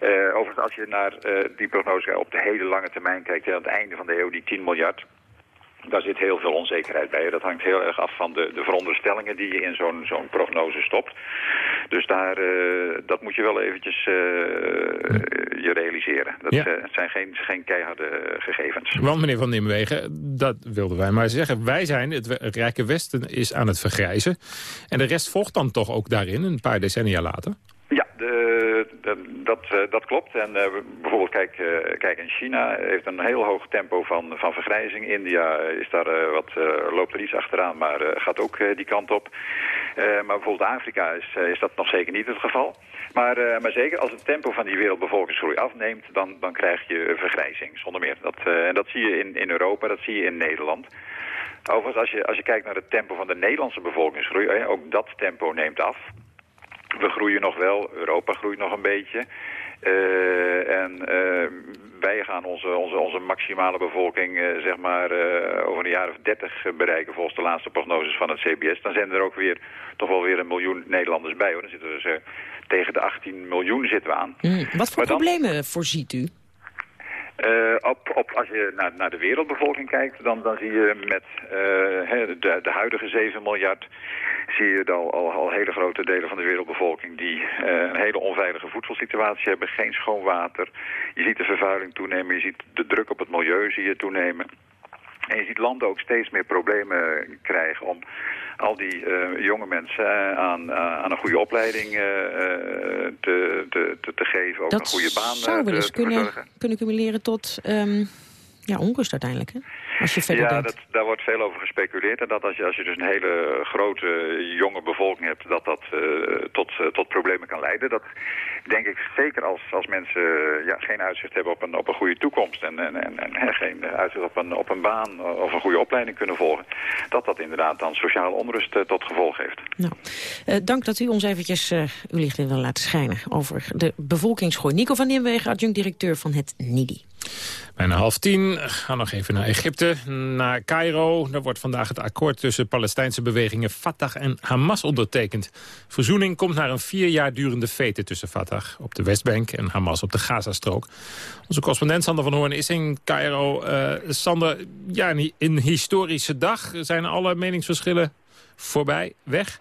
Uh, overigens, als je naar uh, die prognose op de hele lange termijn kijkt... aan het einde van de eeuw, die 10 miljard daar zit heel veel onzekerheid bij. Dat hangt heel erg af van de, de veronderstellingen die je in zo'n zo'n prognose stopt. Dus daar, uh, dat moet je wel eventjes uh, je realiseren. Dat ja. uh, zijn geen, geen keiharde gegevens. Want meneer Van Nimwegen, dat wilden wij maar zeggen. Wij zijn, het, het Rijke Westen is aan het vergrijzen. En de rest volgt dan toch ook daarin, een paar decennia later? Dat, uh, dat klopt. En uh, bijvoorbeeld kijk, uh, kijk in China heeft een heel hoog tempo van, van vergrijzing. India is daar wat, loopt er iets achteraan, maar gaat ook die kant op. maar bijvoorbeeld Afrika is, is dat nog zeker niet het geval. Maar, maar zeker als het tempo van die wereldbevolkingsgroei afneemt, dan, dan krijg je vergrijzing, zonder meer. Dat, en dat zie je in, in Europa, dat zie je in Nederland. Overigens, als je, als je kijkt naar het tempo van de Nederlandse bevolkingsgroei, ook dat tempo neemt af. We groeien nog wel, Europa groeit nog een beetje. Uh, en uh, wij gaan onze, onze, onze maximale bevolking uh, zeg maar, over een jaar of dertig bereiken volgens de laatste prognoses van het CBS. Dan zijn er ook weer toch wel weer een miljoen Nederlanders bij. Hoor. Dan zitten we dus tegen de 18 miljoen zitten we aan. Mm, wat voor dan, problemen voorziet u? Uh, op, op, als je naar, naar de wereldbevolking kijkt, dan, dan zie je met uh, de, de huidige 7 miljard... zie je al, al, al, hele grote delen van de wereldbevolking... die uh, een hele onveilige voedselsituatie hebben, geen schoon water. Je ziet de vervuiling toenemen, je ziet de druk op het milieu zie je toenemen. En je ziet landen ook steeds meer problemen krijgen om al die uh, jonge mensen uh, aan, uh, aan een goede opleiding te, te, te, te, geven. Ook dat een goede baan zou wel eens kunnen, kunnen cumuleren tot um, ja, onrust uiteindelijk, hè? Als je verder ja, dat, daar wordt veel over gespeculeerd. En dat als je, als je dus een hele grote jonge bevolking hebt, dat dat tot, tot problemen kan leiden. Dat denk ik zeker als, als mensen ja, geen uitzicht hebben op een, op een goede toekomst en, en, en, en geen uitzicht op een, op een baan of een goede opleiding kunnen volgen, dat dat inderdaad dan sociale onrust uh, tot gevolg heeft. Nou, uh, dank dat u ons eventjes uh, uw licht wil laten schijnen over de bevolkingsgroei. Nico van Nimwegen, adjunct-directeur van het NIDI. Bijna half tien. Ga nog even naar Egypte, naar Cairo. Daar wordt vandaag het akkoord tussen Palestijnse bewegingen Fatah en Hamas ondertekend. Verzoening komt naar een vier jaar durende fete tussen Fatah op de Westbank en Hamas op de Gazastrook. Onze correspondent Sander van Hoorn is in Cairo. Uh, Sander, ja, een historische dag. Zijn alle meningsverschillen voorbij, weg?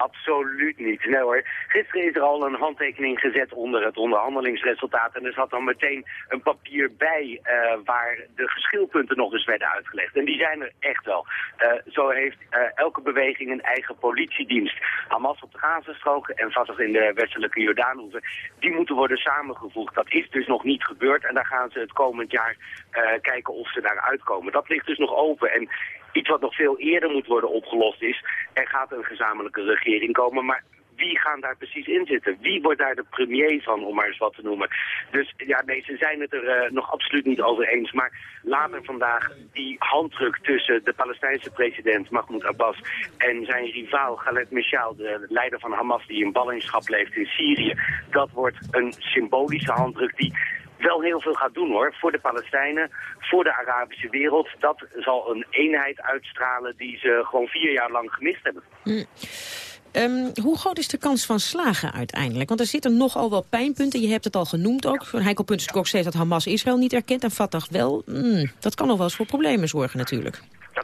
Absoluut niet. Nee hoor. Gisteren is er al een handtekening gezet onder het onderhandelingsresultaat. En er zat dan meteen een papier bij uh, waar de geschilpunten nog eens werden uitgelegd. En die zijn er echt wel. Uh, zo heeft uh, elke beweging een eigen politiedienst. Hamas op de Gazastrook en Fatah in de westelijke Jordaanhoeven. Die moeten worden samengevoegd. Dat is dus nog niet gebeurd. En daar gaan ze het komend jaar kijken of ze daar uitkomen. Dat ligt dus nog open. En Iets wat nog veel eerder moet worden opgelost is, er gaat een gezamenlijke regering komen, maar wie gaan daar precies in zitten? Wie wordt daar de premier van, om maar eens wat te noemen? Dus ja, nee, ze zijn het er uh, nog absoluut niet over eens. Maar later vandaag die handdruk tussen de Palestijnse president Mahmoud Abbas en zijn rivaal Khaled Mishal, de leider van Hamas die in ballingschap leeft in Syrië. Dat wordt een symbolische handdruk die wel heel veel gaat doen hoor. Voor de Palestijnen, voor de Arabische wereld. Dat zal een eenheid uitstralen die ze gewoon vier jaar lang gemist hebben. Mm. Um, hoe groot is de kans van slagen uiteindelijk? Want er zitten nogal wel pijnpunten. Je hebt het al genoemd ook. Punt is ook steeds dat Hamas Israël niet erkent en Fatah wel. Mm, dat kan nog wel eens voor problemen zorgen natuurlijk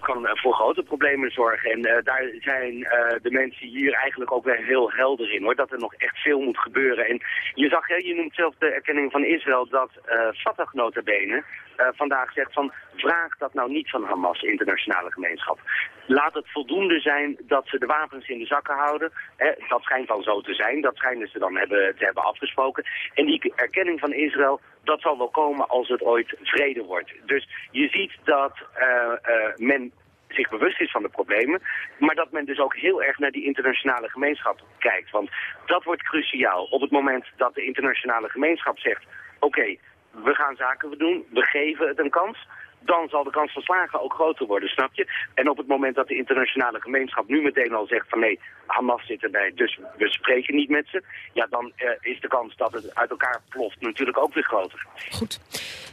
kan voor grote problemen zorgen. En uh, daar zijn uh, de mensen hier eigenlijk ook wel heel helder in, hoor. Dat er nog echt veel moet gebeuren. En je zag, je noemt zelf de erkenning van Israël, dat Fatah nota bene vandaag zegt van, vraag dat nou niet van Hamas, internationale gemeenschap. Laat het voldoende zijn dat ze de wapens in de zakken houden. Hè, dat schijnt dan zo te zijn, dat schijnen ze dan hebben, te hebben afgesproken. En die erkenning van Israël, dat zal wel komen als het ooit vrede wordt. Dus je ziet dat uh, uh, men zich bewust is van de problemen, maar dat men dus ook heel erg naar die internationale gemeenschap kijkt. Want dat wordt cruciaal op het moment dat de internationale gemeenschap zegt, oké, we gaan zaken doen, we geven het een kans dan zal de kans van slagen ook groter worden, snap je? En op het moment dat de internationale gemeenschap nu meteen al zegt van nee, Hamas zit erbij, dus we spreken niet met ze, ja, dan uh, is de kans dat het uit elkaar ploft natuurlijk ook weer groter. Goed.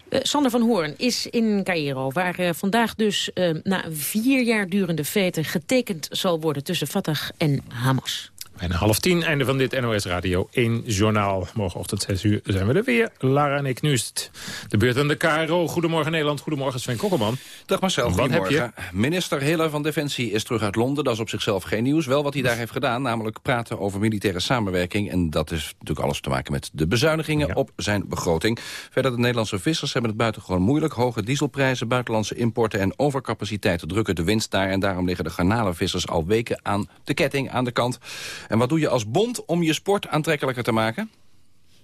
Uh, Sander van Hoorn is in Cairo, waar uh, vandaag dus na vier jaar durende veten getekend zal worden tussen Fatah en Hamas. Bijna half tien, einde van dit NOS Radio 1 Journaal. Morgenochtend 6 uur zijn we er weer. Lara en ik, nu is de beurt aan de KRO. Goedemorgen Nederland, goedemorgen Sven Kokkelman. Dag Marcel, Wat goedemorgen. heb je? Minister Hille van Defensie is terug uit Londen. Dat is op zichzelf geen nieuws. Wel wat hij daar heeft gedaan, namelijk praten over militaire samenwerking. En dat is natuurlijk alles te maken met de bezuinigingen op zijn begroting. Verder de Nederlandse vissers hebben het buitengewoon moeilijk. Hoge dieselprijzen, buitenlandse importen en overcapaciteiten drukken de winst daar. En daarom liggen de garnalenvissers al weken aan de ketting, aan de kant. En wat doe je als bond om je sport aantrekkelijker te maken?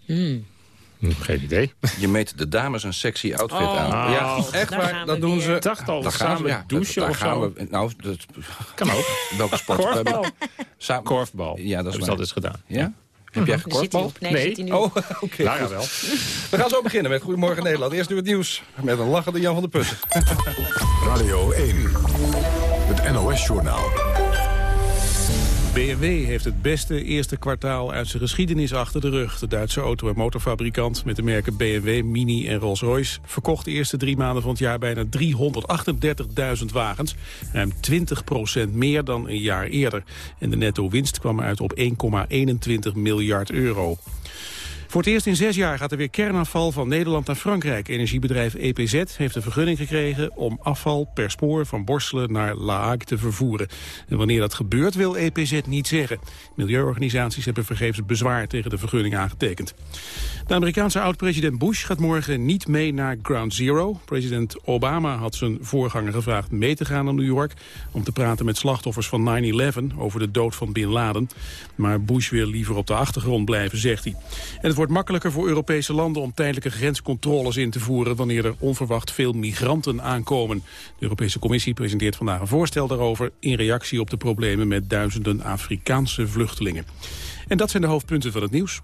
Hmm. Geen idee. Je meet de dames een sexy outfit Oh, aan. Ja, echt daar waar, gaan dat we doen ze. Ik dacht al, Daar gaan samen we, ja, douchen daar of gaan zo. We, nou, dat, Kan ook. Welke sport? Korfbal. Samen, Korfbal. Ja, dat is dat eens gedaan. Ja? Heb jij gekorfbal? Nee, zit hij nu. Oh, oké. Lara goed. wel. We gaan zo beginnen met Goedemorgen Nederland. Eerst nu het nieuws met een lachende Jan van der Putten. Radio 1. Het NOS-journaal. BMW heeft het beste eerste kwartaal uit zijn geschiedenis achter de rug. De Duitse auto- en motorfabrikant met de merken BMW, Mini en Rolls-Royce... verkocht de eerste drie maanden van het jaar bijna 338.000 wagens. Ruim 20% meer dan een jaar eerder. En de netto-winst kwam uit op 1,21 miljard euro. Voor het eerst in zes jaar gaat er weer kernafval van Nederland naar Frankrijk. Energiebedrijf EPZ heeft een vergunning gekregen om afval per spoor van Borselen naar La Hague te vervoeren. En wanneer dat gebeurt wil EPZ niet zeggen. Milieuorganisaties hebben vergeefs bezwaar tegen de vergunning aangetekend. De Amerikaanse oud-president Bush gaat morgen niet mee naar Ground Zero. President Obama had zijn voorganger gevraagd mee te gaan naar New York... om te praten met slachtoffers van 9-11 over de dood van Bin Laden. Maar Bush wil liever op de achtergrond blijven, zegt hij. Wordt makkelijker voor Europese landen om tijdelijke grenscontroles in te voeren... wanneer er onverwacht veel migranten aankomen. De Europese Commissie presenteert vandaag een voorstel daarover... in reactie op de problemen met duizenden Afrikaanse vluchtelingen. En dat zijn de hoofdpunten van het nieuws.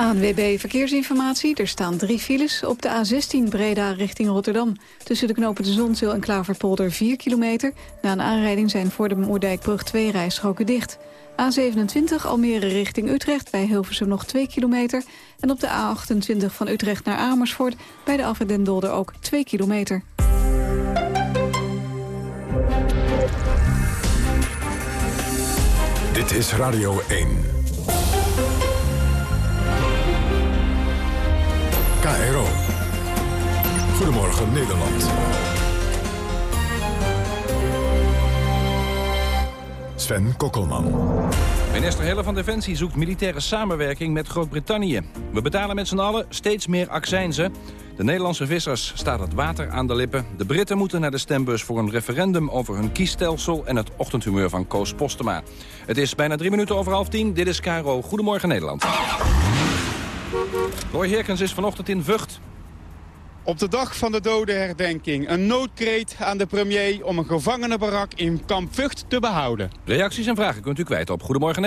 ANWB Verkeersinformatie. Er staan drie files op de A16 Breda richting Rotterdam. Tussen de knopen de Zonzeel en Klaverpolder 4 kilometer. Na een aanrijding zijn voor de Moerdijkbrug twee rijstroken dicht. A27 Almere richting Utrecht bij Hilversum nog 2 kilometer. En op de A28 van Utrecht naar Amersfoort bij de Afrit ook 2 kilometer. Dit is Radio 1. KRO. Goedemorgen Nederland. Sven Kokkelman. Minister Hille van Defensie zoekt militaire samenwerking met Groot-Brittannië. We betalen met z'n allen steeds meer accijnzen. De Nederlandse vissers staat het water aan de lippen. De Britten moeten naar de stembus voor een referendum over hun kiesstelsel... en het ochtendhumeur van Koos Postema. Het is bijna drie minuten over half tien. Dit is Caro. Goedemorgen Nederland. Roy Herkens is vanochtend in Vught. Op de dag van de dodenherdenking een noodkreet aan de premier om een gevangenenbarak in kamp Vught te behouden. Reacties en vragen kunt u kwijt op Goedemorgen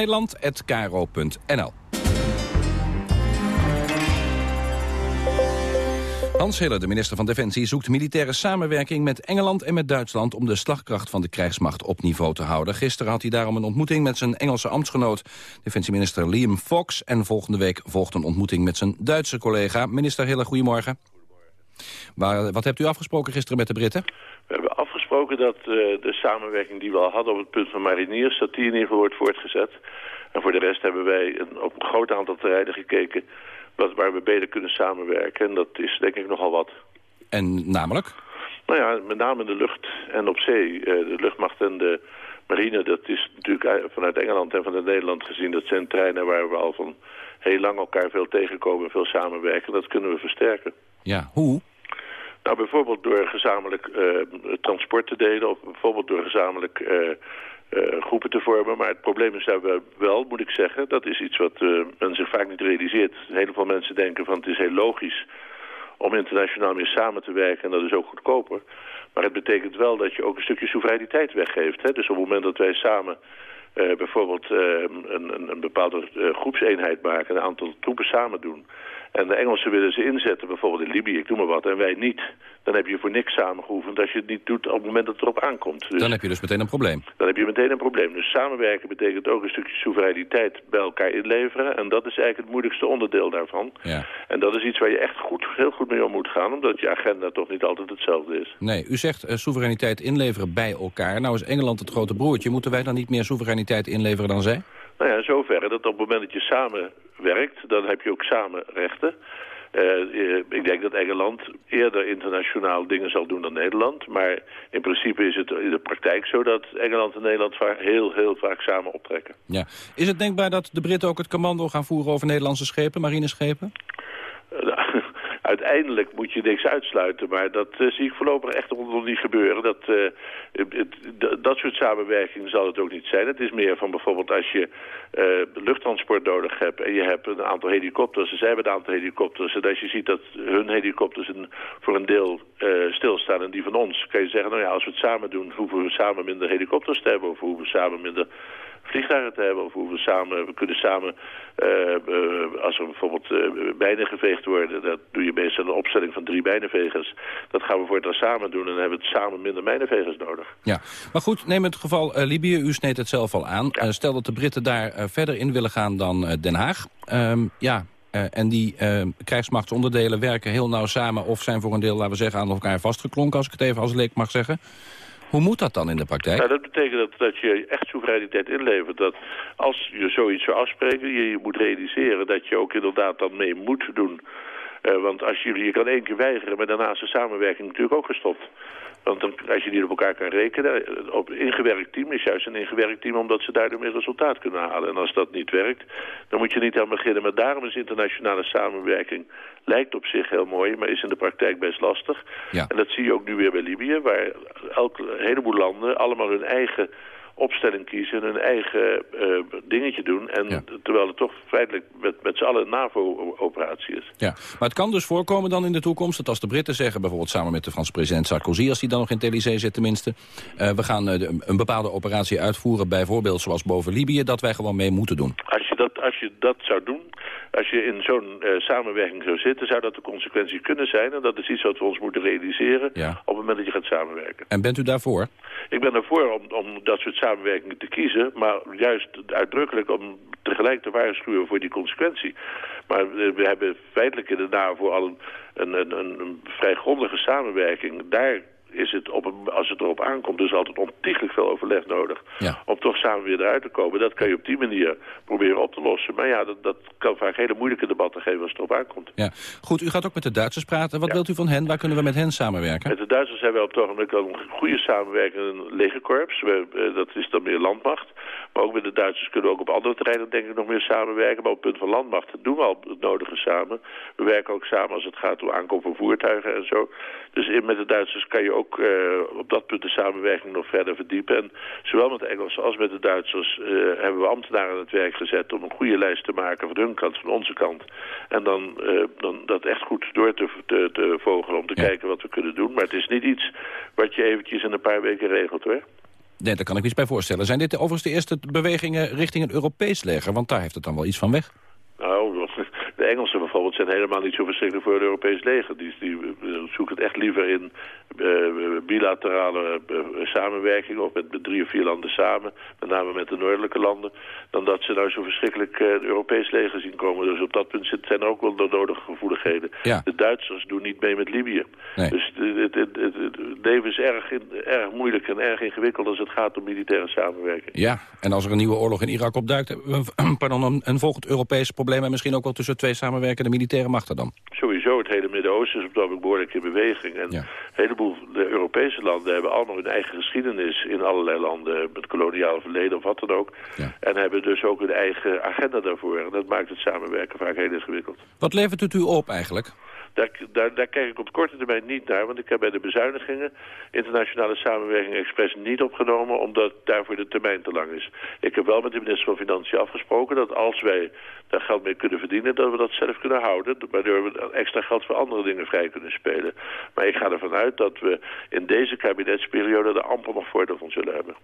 Hans Hille, de minister van Defensie, zoekt militaire samenwerking met Engeland en met Duitsland om de slagkracht van de krijgsmacht op niveau te houden. Gisteren had hij daarom een ontmoeting met zijn Engelse ambtsgenoot, defensieminister Liam Fox. En volgende week volgt een ontmoeting met zijn Duitse collega. Minister Hille, goedemorgen. Wat hebt u afgesproken gisteren met de Britten? We hebben afgesproken dat uh, de samenwerking die we al hadden op het punt van mariniers, dat die in ieder geval wordt voortgezet. En voor de rest hebben wij een, op een groot aantal terreinen gekeken wat, waar we beter kunnen samenwerken. En dat is denk ik nogal wat. En namelijk? Nou ja, met name in de lucht en op zee. Uh, de luchtmacht en de marine, dat is natuurlijk vanuit Engeland en vanuit Nederland gezien. Dat zijn treinen waar we al van heel lang elkaar veel tegenkomen en veel samenwerken. Dat kunnen we versterken. Ja, hoe? Nou, bijvoorbeeld door gezamenlijk uh, transport te delen of bijvoorbeeld door gezamenlijk uh, groepen te vormen. Maar het probleem is we wel, moet ik zeggen, dat is iets wat men zich vaak niet realiseert. Heel veel mensen denken van het is heel logisch om internationaal meer samen te werken en dat is ook goedkoper. Maar het betekent wel dat je ook een stukje soevereiniteit weggeeft. Hè? Dus op het moment dat wij samen uh, bijvoorbeeld een, een, een, bepaalde groepseenheid maken, een aantal troepen samen doen. En de Engelsen willen ze inzetten, bijvoorbeeld in Libië, ik noem maar wat, en wij niet. Dan heb je voor niks samengeoefend als je het niet doet op het moment dat het erop aankomt. Dus Dan heb je dus meteen een probleem. dan heb je meteen een probleem. Dus samenwerken betekent ook een stukje soevereiniteit bij elkaar inleveren. En dat is eigenlijk het moeilijkste onderdeel daarvan. Ja. En dat is iets waar je echt goed, heel goed mee om moet gaan, omdat je agenda toch niet altijd hetzelfde is. Nee, u zegt eh, soevereiniteit inleveren bij elkaar. Nou is Engeland het grote broertje. Moeten wij dan niet meer soevereiniteit inleveren dan zij? Nou ja, zoverre dat op het moment dat je samen werkt, dan heb je ook samen rechten. Eh, eh, ik denk dat Engeland eerder internationaal dingen zal doen dan Nederland. Maar in principe is het in de praktijk zo dat Engeland en Nederland vaak heel, heel vaak samen optrekken. Ja. Is het denkbaar dat de Britten ook het commando gaan voeren over Nederlandse schepen, marineschepen? Eh, uiteindelijk moet je niks uitsluiten, maar dat eh, zie ik voorlopig echt nog niet gebeuren. Dat, eh, dat soort samenwerking zal het ook niet zijn. Het is meer van bijvoorbeeld als je eh, luchttransport nodig hebt en je hebt een aantal helikopters, en zij hebben een aantal helikopters, en als je ziet dat hun helikopters een, voor een deel stilstaan en die van ons, kan je zeggen, nou ja, als we het samen doen, hoeven we samen minder helikopters te hebben, of hoeven we samen minder vliegtuigen te hebben. Of hoe we samen, we kunnen samen, eh, eh, als er bijvoorbeeld uh, bijnen geveegd worden, dat doe je meestal een opstelling van drie bijnenvegers. Dat gaan we voortaan samen doen en dan hebben we het samen minder mijnenvegers nodig. Ja, maar goed, neem het geval eh, Libië. U sneed het zelf al aan. Eh, stel dat de Britten daar eh, verder in willen gaan dan eh, Den Haag. Ehm, ja, eh, en die eh, krijgsmachtsonderdelen werken heel nauw samen... of zijn voor een deel, laten we zeggen, aan elkaar vastgeklonken... als ik het even als leek mag zeggen. Hoe moet dat dan in de praktijk? Nou, dat betekent dat, dat je echt soevereiniteit inlevert. Dat als je zoiets zou afspreken, je, moet realiseren dat je ook inderdaad dan mee moet doen. Eh, want als je, je kan één keer weigeren, maar daarna is de samenwerking natuurlijk ook gestopt. Want dan, als je niet op elkaar kan rekenen, eh, op ingewerkt team is juist een ingewerkt team omdat ze daardoor meer resultaat kunnen halen. En als dat niet werkt, dan moet je niet aan beginnen. Maar daarom is internationale samenwerking, lijkt op zich heel mooi, maar is in de praktijk best lastig. Ja. En dat zie je ook nu weer bij Libië, waar elk, een heleboel landen allemaal hun eigen opstelling kiezen, hun eigen eh, dingetje doen. En terwijl het toch feitelijk met, met z'n allen een NAVO-operatie is. Ja, maar het kan dus voorkomen dan in de toekomst dat als de Britten zeggen... bijvoorbeeld samen met de Franse president Sarkozy, als die dan nog in Elysée zit tenminste... eh, we gaan eh, een bepaalde operatie uitvoeren, bijvoorbeeld zoals boven Libië... dat wij gewoon mee moeten doen. Als je dat, als je dat zou doen, als je in zo'n eh, samenwerking zou zitten, zou dat de consequentie kunnen zijn. En dat is iets wat we ons moeten realiseren Ja. op het moment dat je gaat samenwerken. En bent u daarvoor? Ik ben ervoor om, om dat soort samenwerkingen te kiezen, maar juist uitdrukkelijk om tegelijk te waarschuwen voor die consequentie. Maar eh, we hebben feitelijk in de NAVO al een, een, een, een vrij grondige samenwerking. Daar is het, op een, als het erop aankomt, dus altijd ontiegelijk veel overleg nodig Ja. om toch samen weer eruit te komen. Dat kan je op die manier proberen op te lossen. Maar ja, dat, dat kan vaak hele moeilijke debatten geven als het erop aankomt. Ja. Goed, u gaat ook met de Duitsers praten. Wat wilt u van hen? Waar kunnen we met hen samenwerken? Met de Duitsers hebben we op het ogenblik een goede samenwerking in een legerkorps. We, eh, dat is dan meer landmacht. Maar ook met de Duitsers kunnen we ook op andere terreinen denk ik nog meer samenwerken. Maar op het punt van landmacht doen we al het nodige samen. We werken ook samen als het gaat om aankoop van voertuigen en zo. Dus in, met de Duitsers kan je ook eh, op dat punt de samenwerking nog verder verdiepen. En zowel met de Engelsen als met de Duitsers eh, hebben we ambtenaren aan het werk gezet... om een goede lijst te maken van hun kant, van onze kant. En dan, eh, dan dat echt goed door te, te, te vogelen om te kijken wat we kunnen doen. Maar het is niet iets wat je eventjes in een paar weken regelt hoor. Nee, daar kan ik me iets bij voorstellen. Zijn dit overigens de eerste bewegingen richting een Europees leger? Want daar heeft het dan wel iets van weg. De Engelsen bijvoorbeeld zijn helemaal niet zo verschrikkelijk voor het Europees leger. Die, die eh, zoeken het echt liever in eh, bilaterale eh, samenwerking of met, met drie of vier landen samen, met name met de noordelijke landen, dan dat ze nou zo verschrikkelijk het Europees leger zien komen. Dus op dat punt zit- zijn er ook wel de nodige gevoeligheden. Ja. De Duitsers doen niet mee met Libië. Nee. Dus het, het, het, het leven is erg, in- erg moeilijk en erg ingewikkeld als het gaat om militaire samenwerking. Ja, en als er een nieuwe oorlog in Irak opduikt... pardon, een, een volgend Europees probleem... en misschien ook wel tussen twee samenwerkende militaire machten dan. Sowieso, het hele Midden-Oosten is op dat moment behoorlijk in beweging. En een heleboel de Europese landen hebben allemaal hun eigen geschiedenis in allerlei landen, met koloniale verleden of wat dan ook. En hebben dus ook hun eigen agenda daarvoor. En dat maakt het samenwerken vaak heel ingewikkeld. Wat levert het u op eigenlijk? Daar, daar, daar kijk ik op korte termijn niet naar, want ik heb bij de bezuinigingen internationale samenwerking expres niet opgenomen, omdat daarvoor de termijn te lang is. Ik heb wel met de minister van Financiën afgesproken dat als wij daar geld mee kunnen verdienen, dat we dat zelf kunnen houden, waardoor we extra geld voor andere dingen vrij kunnen spelen. Maar ik ga ervan uit dat we in deze kabinetsperiode er amper nog voordeel van zullen hebben.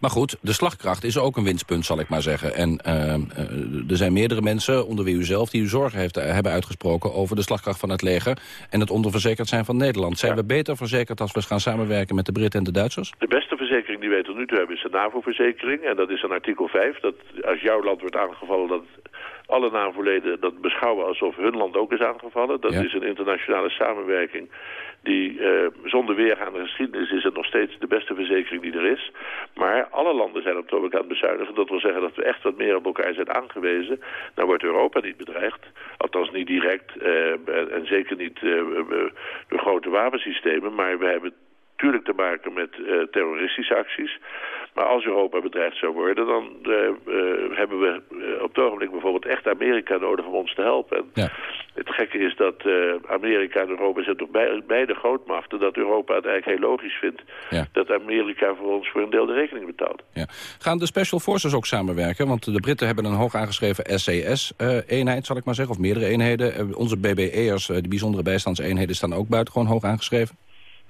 Maar goed, de slagkracht is ook een winstpunt, zal ik maar zeggen. En uh, er zijn meerdere mensen, onder wie u zelf, die u zorgen heeft, uh, hebben uitgesproken... over de slagkracht van het leger en het onderverzekerd zijn van Nederland. Zijn we beter verzekerd als we gaan samenwerken met de Britten en de Duitsers? De beste verzekering die wij tot nu toe hebben is de NAVO-verzekering. En dat is een artikel 5, dat als jouw land wordt aangevallen... dat alle NAVO-leden dat beschouwen alsof hun land ook is aangevallen. Dat is een internationale samenwerking die uh, zonder weergaande geschiedenis is het nog steeds de beste verzekering die er is. Maar alle landen zijn op het ogenblik aan het bezuinigen. Dat wil zeggen dat we echt wat meer op elkaar zijn aangewezen. Dan wordt Europa niet bedreigd. Althans niet direct uh, en zeker niet uh, door grote wapensystemen. Maar we hebben natuurlijk te maken met uh, terroristische acties. Maar als Europa bedreigd zou worden, dan uh, uh, hebben we op het ogenblik bijvoorbeeld echt Amerika nodig om ons te helpen. En ja. Het gekke is dat Amerika en Europa zijn toch bij, beide grootmachten, dat Europa het eigenlijk heel logisch vindt ja. dat Amerika voor ons voor een deel de rekening betaalt. Ja. Gaan de Special Forces ook samenwerken? Want de Britten hebben een hoog aangeschreven SAS-eenheid, zal ik maar zeggen, of meerdere eenheden. onze BBE'ers, de bijzondere bijstandseenheden, staan ook buitengewoon hoog aangeschreven.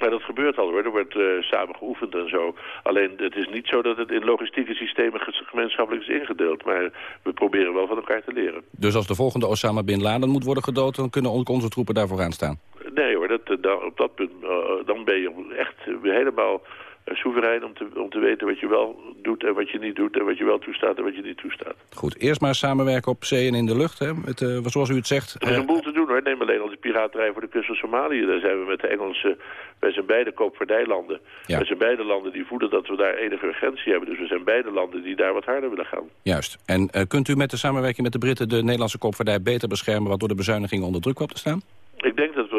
Maar dat gebeurt al hoor, er wordt uh, samen geoefend en zo. Alleen het is niet zo dat het in logistieke systemen gemeenschappelijk is ingedeeld. Maar we proberen wel van elkaar te leren. Dus als de volgende Osama Bin Laden moet worden gedood... dan kunnen ook onze troepen daarvoor aan staan? Nee hoor, dat, dan, op dat punt uh, dan ben je echt helemaal soeverein om te, om te weten wat je wel doet en wat je niet doet... en wat je wel toestaat en wat je niet toestaat. Goed, eerst maar samenwerken op zee en in de lucht, hè? Met, uh, zoals u het zegt. Er is een boel te doen hoor. Neem alleen al die piraterij voor de kust van Somalië. Daar zijn we met de Engelse... Wij zijn beide koopvaardijlanden. Ja. Wij zijn beide landen die voelen dat we daar enige urgentie hebben. Dus we zijn beide landen die daar wat harder willen gaan. Juist. En uh, kunt u met de samenwerking met de Britten... de Nederlandse koopvaardij beter beschermen... wat door de bezuinigingen onder druk kwam te staan? Ik denk dat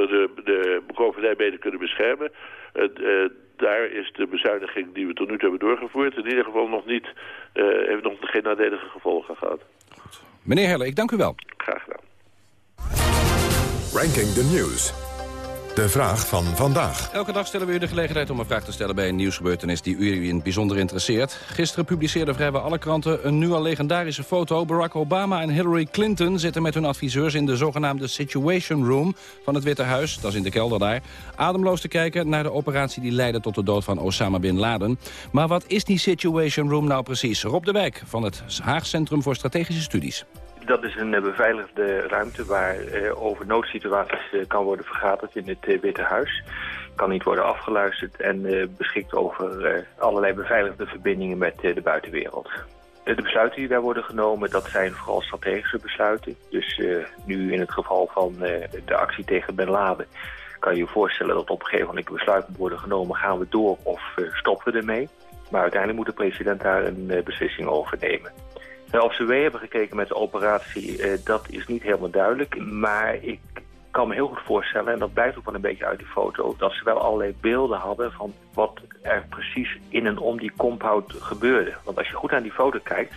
de, koopvaardij beter kunnen beschermen. Uh, uh, daar is de bezuiniging die we tot nu toe hebben doorgevoerd... in ieder geval nog niet, uh, heeft nog geen nadelige gevolgen gehad. Goed. Meneer Heller, ik dank u wel. Graag gedaan. Ranking the News. De vraag van vandaag. Elke dag stellen we u de gelegenheid om een vraag te stellen bij een nieuwsgebeurtenis die u in het bijzonder interesseert. Gisteren publiceerden vrijwel alle kranten een nu al legendarische foto. Barack Obama en Hillary Clinton zitten met hun adviseurs in de zogenaamde Situation Room van het Witte Huis. Dat is in de kelder daar. Ademloos te kijken naar de operatie die leidde tot de dood van Osama Bin Laden. Maar wat is die Situation Room nou precies? Rob de Wijk van het Haag Centrum voor Strategische Studies. Dat is een beveiligde ruimte waar uh, over noodsituaties uh, kan worden vergaderd in het Witte Huis. Kan niet worden afgeluisterd en beschikt over allerlei beveiligde verbindingen met de buitenwereld. De besluiten die daar worden genomen, dat zijn vooral strategische besluiten. Dus nu in het geval van de actie tegen Ben Laden kan je je voorstellen dat op een gegeven moment besluit moet worden genomen. Gaan we door of stoppen we ermee? Maar uiteindelijk moet de president daar een beslissing over nemen. Of ze hebben gekeken met de operatie, uh, dat is niet helemaal duidelijk. Maar ik kan me heel goed voorstellen, en dat blijft ook wel een beetje uit die foto... dat ze wel allerlei beelden hadden van wat er precies in en om die compound gebeurde. Want als je goed naar die foto kijkt,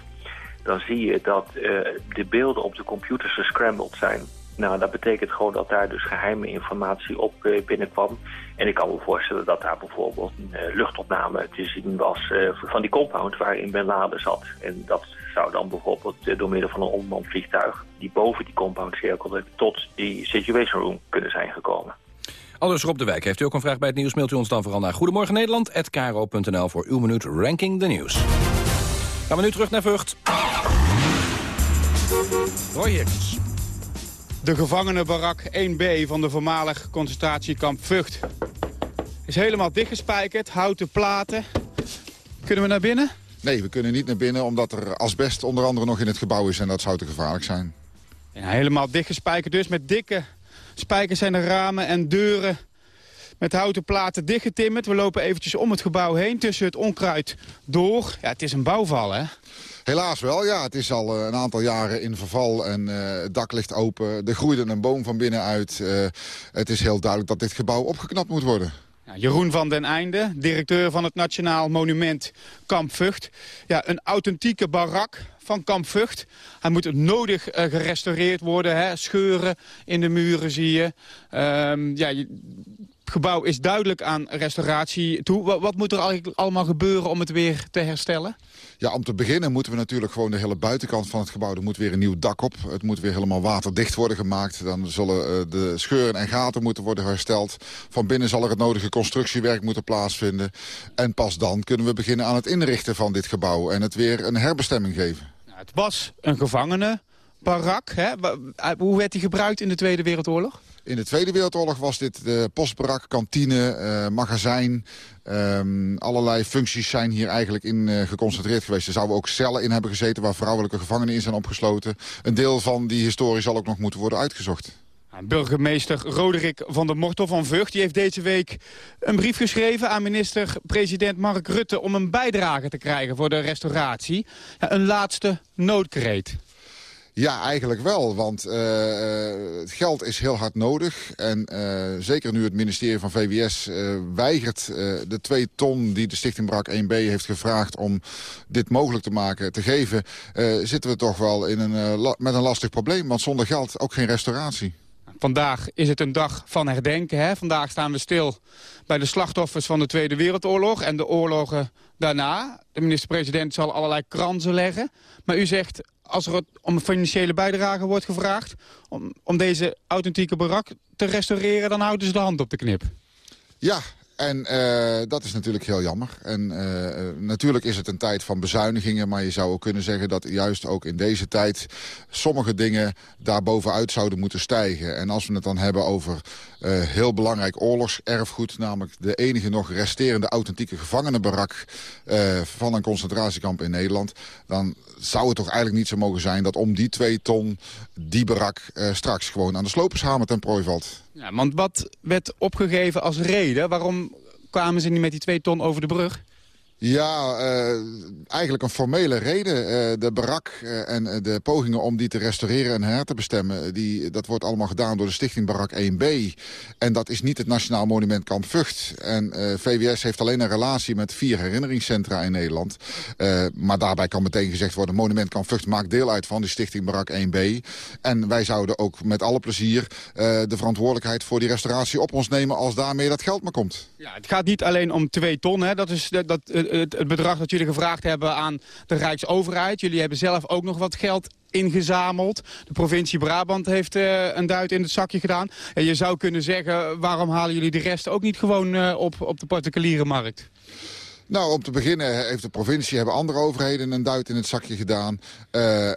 dan zie je dat uh, de beelden op de computers gescrambled zijn. Nou, dat betekent gewoon dat daar dus geheime informatie op uh, binnenkwam. En ik kan me voorstellen dat daar bijvoorbeeld een uh, luchtopname te zien was van die compound waarin Ben Laden zat. En dat zou dan bijvoorbeeld door middel van een onbemand vliegtuig die boven die compound cirkelde tot die situation room kunnen zijn gekomen. Aldus Rob de Wijk, heeft u ook een vraag bij het nieuws, mailt u ons dan vooral naar Goedemorgen Nederland@kro.nl voor uw minuut Ranking the News. Gaan we nu terug naar Vught. Roy Higgins. De gevangenenbarak 1B van de voormalig concentratiekamp Vught. Is helemaal dichtgespijkerd, houten platen. Kunnen we naar binnen? Nee, we kunnen niet naar binnen omdat er asbest onder andere nog in het gebouw is... en dat zou te gevaarlijk zijn. Ja, helemaal dichtgespijkerd dus. Met dikke spijkers zijn de ramen en deuren met houten platen dichtgetimmerd. We lopen eventjes om het gebouw heen tussen het onkruid door. Ja, het is een bouwval, hè? Helaas wel, ja. Het is al uh, een aantal jaren in verval en uh, het dak ligt open. Er groeide een boom van binnenuit. Uh, het is heel duidelijk dat dit gebouw opgeknapt moet worden. Ja, Jeroen van den Einde, directeur van het Nationaal Monument Kamp Vught. Ja, een authentieke barak van Kamp Vught. Hij moet nodig uh, gerestaureerd worden. Hè? Scheuren in de muren zie je. Um, ja, je, gebouw is duidelijk aan restauratie toe. Wat, wat moet er eigenlijk allemaal gebeuren om het weer te herstellen? Ja, om te beginnen moeten we natuurlijk gewoon de hele buitenkant van het gebouw... er moet weer een nieuw dak op. Het moet weer helemaal waterdicht worden gemaakt. Dan zullen uh, de scheuren en gaten moeten worden hersteld. Van binnen zal er het nodige constructiewerk moeten plaatsvinden. En pas dan kunnen we beginnen aan het inrichten van dit gebouw... en het weer een herbestemming geven. Nou, het was een gevangene barak. Hè? Hoe werd die gebruikt in de Tweede Wereldoorlog? In de Tweede Wereldoorlog was dit de postbarak, kantine, uh, magazijn. Um, allerlei functies zijn hier eigenlijk in uh, geconcentreerd geweest. Er zouden ook cellen in hebben gezeten waar vrouwelijke gevangenen in zijn opgesloten. Een deel van die historie zal ook nog moeten worden uitgezocht. Burgemeester Roderick van der Mortel van Vught die heeft deze week een brief geschreven aan minister-president Mark Rutte... om een bijdrage te krijgen voor de restauratie. Ja, een laatste noodkreet. Ja, eigenlijk wel, want uh, het geld is heel hard nodig. En uh, zeker nu het ministerie van VWS weigert de twee ton die de Stichting Brak 1B heeft gevraagd om dit mogelijk te maken, te geven, zitten we toch wel in een, met een lastig probleem. Want zonder geld ook geen restauratie. Vandaag is het een dag van herdenken. Hè? Vandaag staan we stil bij de slachtoffers van de Tweede Wereldoorlog en de oorlogen daarna. De minister-president zal allerlei kransen leggen. Maar u zegt, als er om financiële bijdrage wordt gevraagd... om, om deze authentieke barak te restaureren, dan houden ze de hand op de knip. Ja, en uh, dat is natuurlijk heel jammer. En uh, natuurlijk is het een tijd van bezuinigingen... maar je zou ook kunnen zeggen dat juist ook in deze tijd... sommige dingen daar bovenuit zouden moeten stijgen. En als we het dan hebben over uh, heel belangrijk oorlogserfgoed... namelijk de enige nog resterende authentieke gevangenenbarak... van een concentratiekamp in Nederland... dan zou het toch eigenlijk niet zo mogen zijn... dat om die twee ton die barak straks gewoon aan de slopershamer ten prooi valt. Ja, want wat werd opgegeven als reden? Waarom kwamen ze niet met die twee ton over de brug? Ja, uh, eigenlijk een formele reden. Uh, de barak uh, en de pogingen om die te restaureren en her te bestemmen... Die, dat wordt allemaal gedaan door de stichting Barak 1B. En dat is niet het Nationaal Monument Kamp Vught. En VWS heeft alleen een relatie met vier herinneringscentra in Nederland. maar daarbij kan meteen gezegd worden... Monument Kamp Vught maakt deel uit van die stichting Barak 1B. En wij zouden ook met alle plezier de verantwoordelijkheid voor die restauratie op ons nemen... als daarmee dat geld maar komt. Ja, het gaat niet alleen om twee ton, hè. Dat is... Dat, het, bedrag dat jullie gevraagd hebben aan de Rijksoverheid. Jullie hebben zelf ook nog wat geld ingezameld. De provincie Brabant heeft uh, een duit in het zakje gedaan. En je zou kunnen zeggen, waarom halen jullie de rest ook niet gewoon uh, op, op de particuliere markt? Nou, om te beginnen heeft de provincie, hebben andere overheden een duit in het zakje gedaan. Uh,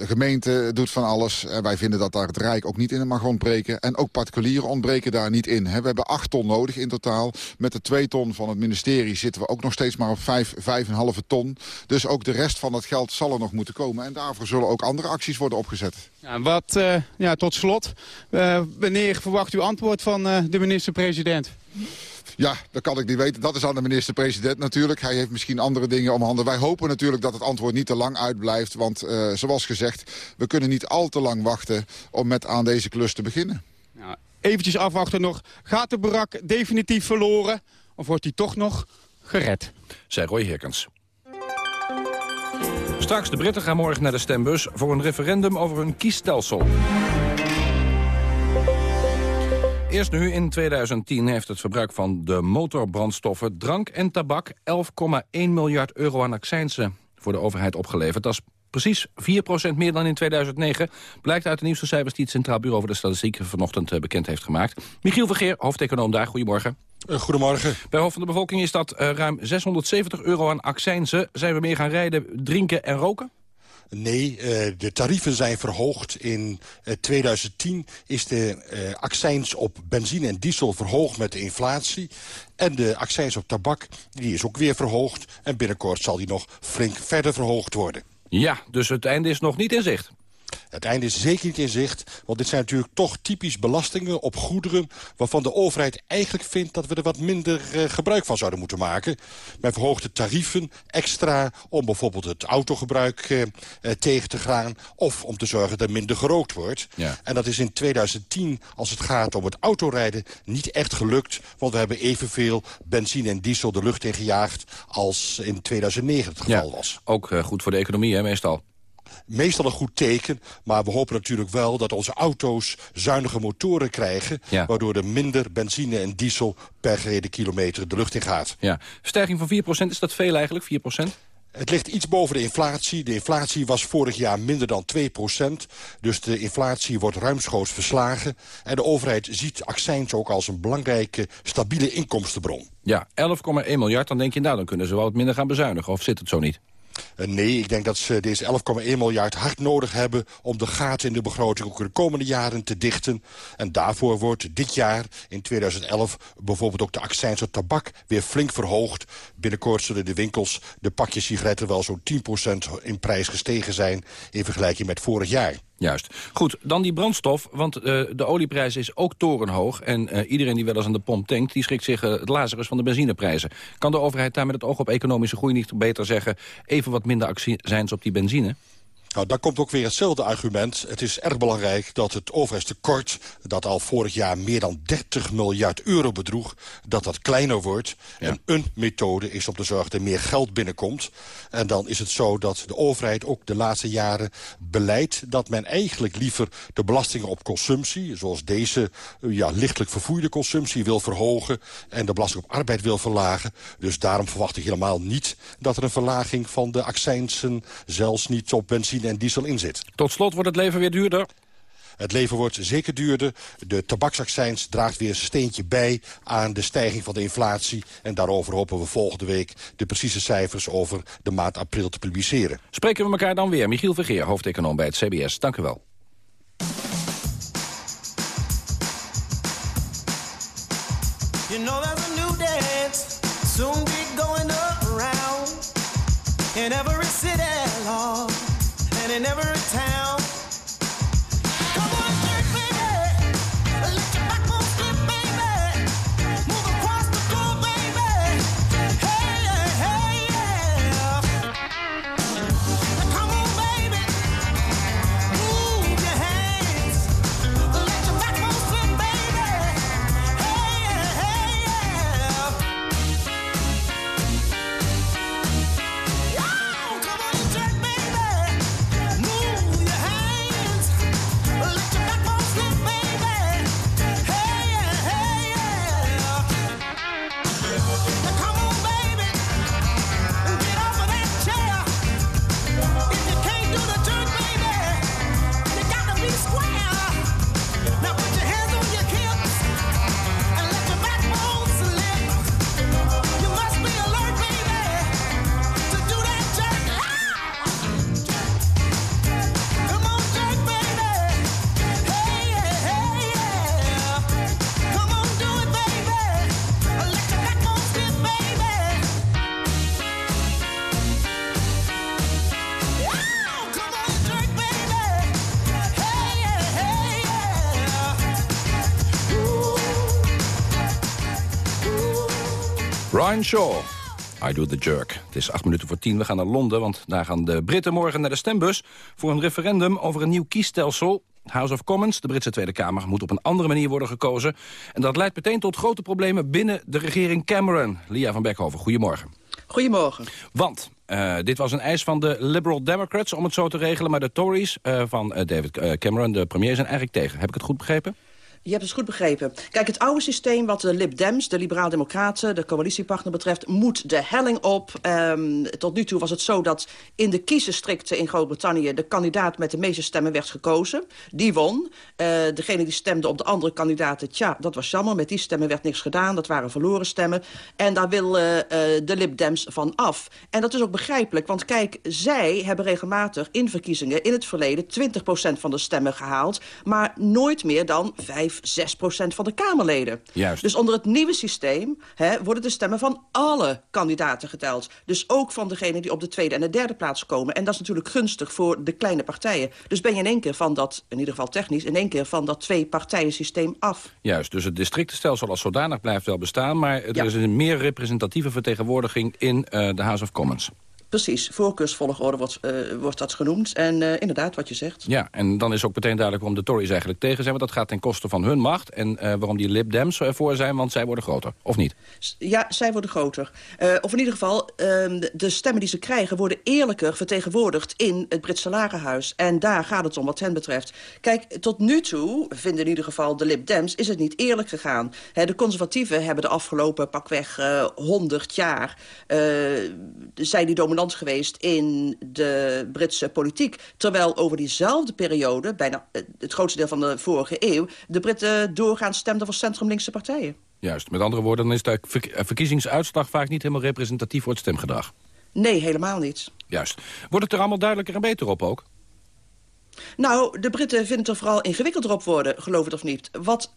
de gemeente doet van alles. En wij vinden dat daar het Rijk ook niet in mag ontbreken. En ook particulieren ontbreken daar niet in. We hebben acht ton nodig in totaal. Met de twee ton van het ministerie zitten we ook nog steeds maar op vijf, vijf en halve ton. Dus ook de rest van het geld zal er nog moeten komen. En daarvoor zullen ook andere acties worden opgezet. Ja, wat, uh, ja, tot slot, uh, wanneer verwacht u antwoord van de minister-president? Ja, dat kan ik niet weten. Dat is aan de minister-president natuurlijk. Hij heeft misschien andere dingen om handen. Wij hopen natuurlijk dat het antwoord niet te lang uitblijft. Want uh, zoals gezegd, we kunnen niet al te lang wachten om met aan deze klus te beginnen. Nou, eventjes afwachten nog. Gaat de barak definitief verloren? Of wordt hij toch nog gered? Zij Roy Herkens. Straks, de Britten gaan morgen naar de stembus voor een referendum over hun kiesstelsel. Eerst nu, in 2010 heeft het verbruik van de motorbrandstoffen, drank en tabak 11,1 miljard euro aan accijnsen voor de overheid opgeleverd. Dat is precies 4% meer dan in 2009. Blijkt uit de nieuwste cijfers die het Centraal Bureau voor de Statistiek vanochtend eh, bekend heeft gemaakt. Michiel Vergeer, hoofdeconoom daar, goedemorgen. Uh, goedemorgen. Bij hoofd van de bevolking is dat uh, ruim 670 euro aan accijnsen. Zijn we meer gaan rijden, drinken en roken? Nee, uh, de tarieven zijn verhoogd. In uh, 2010 is de uh, accijns op benzine en diesel verhoogd met de inflatie. En de accijns op tabak die is ook weer verhoogd. En binnenkort zal die nog flink verder verhoogd worden. Ja, dus het einde is nog niet in zicht. Het einde is zeker niet in zicht, want dit zijn natuurlijk toch typisch belastingen op goederen... waarvan de overheid eigenlijk vindt dat we er wat minder uh, gebruik van zouden moeten maken. Men verhoogt de tarieven extra om bijvoorbeeld het autogebruik uh, uh, tegen te gaan... of om te zorgen dat er minder gerookt wordt. Ja. En dat is in 2010, als het gaat om het autorijden, niet echt gelukt. Want we hebben evenveel benzine en diesel de lucht in gejaagd als in 2009 het geval Ja, was. Ook eh, goed voor de economie, hè, meestal. Meestal een goed teken, maar we hopen natuurlijk wel dat onze auto's zuinige motoren krijgen... Ja. waardoor er minder benzine en diesel per gereden kilometer de lucht in gaat. Ja. Stijging van 4%, is dat veel eigenlijk, 4%? Het ligt iets boven de inflatie. De inflatie was vorig jaar minder dan 2% Dus de inflatie wordt ruimschoots verslagen. En de overheid ziet accijns ook als een belangrijke stabiele inkomstenbron. Ja, 11,1 miljard, dan denk je, nou, dan kunnen ze wel wat minder gaan bezuinigen. Of zit het zo niet? Uh, nee, ik denk dat ze deze 11,1 miljard hard nodig hebben... om de gaten in de begroting ook de komende jaren te dichten. En daarvoor wordt dit jaar, in 2011... bijvoorbeeld ook de accijns op tabak weer flink verhoogd. Binnenkort zullen de winkels de pakjes sigaretten... wel zo'n 10% in prijs gestegen zijn... in vergelijking met vorig jaar. Juist. Goed, dan die brandstof, want uh, de olieprijs is ook torenhoog. En uh, iedereen die wel eens aan de pomp tankt, die schrikt zich uh, het lazarus van de benzineprijzen. Kan de overheid daar met het oog op economische groei niet beter zeggen... even wat minder accijns op die benzine? Nou, daar komt ook weer hetzelfde argument. Het is erg belangrijk dat het overheidstekort... dat al vorig jaar meer dan 30 miljard euro bedroeg... dat dat kleiner wordt. Ja. En een methode is om te zorgen dat er meer geld binnenkomt. En dan is het zo dat de overheid ook de laatste jaren beleidt... dat men eigenlijk liever de belastingen op consumptie... zoals deze ja, lichtelijk vervoerde consumptie wil verhogen... en de belasting op arbeid wil verlagen. Dus daarom verwacht ik helemaal niet... dat er een verlaging van de accijnsen... zelfs niet op benzine en diesel in zit. Tot slot wordt het leven weer duurder. Het leven wordt zeker duurder. De tabaksaccijns draagt weer een steentje bij aan de stijging van de inflatie. En daarover hopen we volgende week de precieze cijfers over de maand april te publiceren. Spreken we elkaar dan weer. Michiel Vergeer, hoofdeconoom bij het CBS. Dank u wel. You know there's a new dance soon be going around in every city, Lord, and Shaw. I do the jerk. Het is acht minuten voor tien. We gaan naar Londen, want daar gaan de Britten morgen naar de stembus... voor een referendum over een nieuw kiesstelsel. House of Commons, de Britse Tweede Kamer, moet op een andere manier worden gekozen. En dat leidt meteen tot grote problemen binnen de regering Cameron. Lia van Beckhoven, goedemorgen. Goedemorgen. Want uh, dit was een eis van de Liberal Democrats om het zo te regelen... maar de Tories uh, van uh, David Cameron, de premier, zijn eigenlijk tegen. Heb ik het goed begrepen? Je hebt het goed begrepen. Kijk, het oude systeem wat de Lib Dems, de Liberaal-Democraten... de coalitiepartner betreft, moet de helling op. Um, tot nu toe was het zo dat in de kiesdistricten in Groot-Brittannië... de kandidaat met de meeste stemmen werd gekozen. Die won. Uh, degene die stemde op de andere kandidaten, tja, dat was jammer. Met die stemmen werd niks gedaan. Dat waren verloren stemmen. En daar wil uh, uh, de Lib Dems van af. En dat is ook begrijpelijk, want kijk, zij hebben regelmatig in verkiezingen... in het verleden 20% van de stemmen gehaald... maar nooit meer dan 5 vijf, zes procent van de Kamerleden. Juist. Dus onder het nieuwe systeem hè, worden de stemmen van alle kandidaten geteld. Dus ook van degenen die op de tweede en de derde plaats komen. En dat is natuurlijk gunstig voor de kleine partijen. Dus ben je in één keer van dat, in ieder geval technisch... in één keer van dat twee-partijen-systeem af. Juist, dus het districtenstelsel als zodanig blijft wel bestaan... maar er is een meer representatieve vertegenwoordiging in eh, de House of Commons. Precies, voorkeursvolgorde wordt, eh, wordt dat genoemd. En eh, inderdaad, wat je zegt. Ja, en dan is ook meteen duidelijk waarom de Tories eigenlijk tegen zijn... want dat gaat ten koste van hun macht. En eh, waarom die Lib Dems ervoor zijn, want zij worden groter. Of niet? Ja, zij worden groter. Of in ieder geval, ehm, de, stemmen die ze krijgen... worden eerlijker vertegenwoordigd in het Britse lagerhuis. En daar gaat het om wat hen betreft. Kijk, tot nu toe, vinden in ieder geval de Lib Dems... is het niet eerlijk gegaan. De conservatieven hebben de afgelopen pakweg eh 100 jaar... zijn die dominant geweest in de Britse politiek. Terwijl over diezelfde periode, bijna eh, het grootste deel van de vorige eeuw... de Britten doorgaans stemden voor centrum-linkse partijen. Juist, met andere woorden, dan is de eh, verkiezingsuitslag... vaak niet helemaal representatief voor het stemgedrag. Nee, helemaal niet. Juist. Wordt het er allemaal duidelijker en beter op ook? Nou, de Britten vinden het er vooral ingewikkelder op worden, geloof het of niet. Wat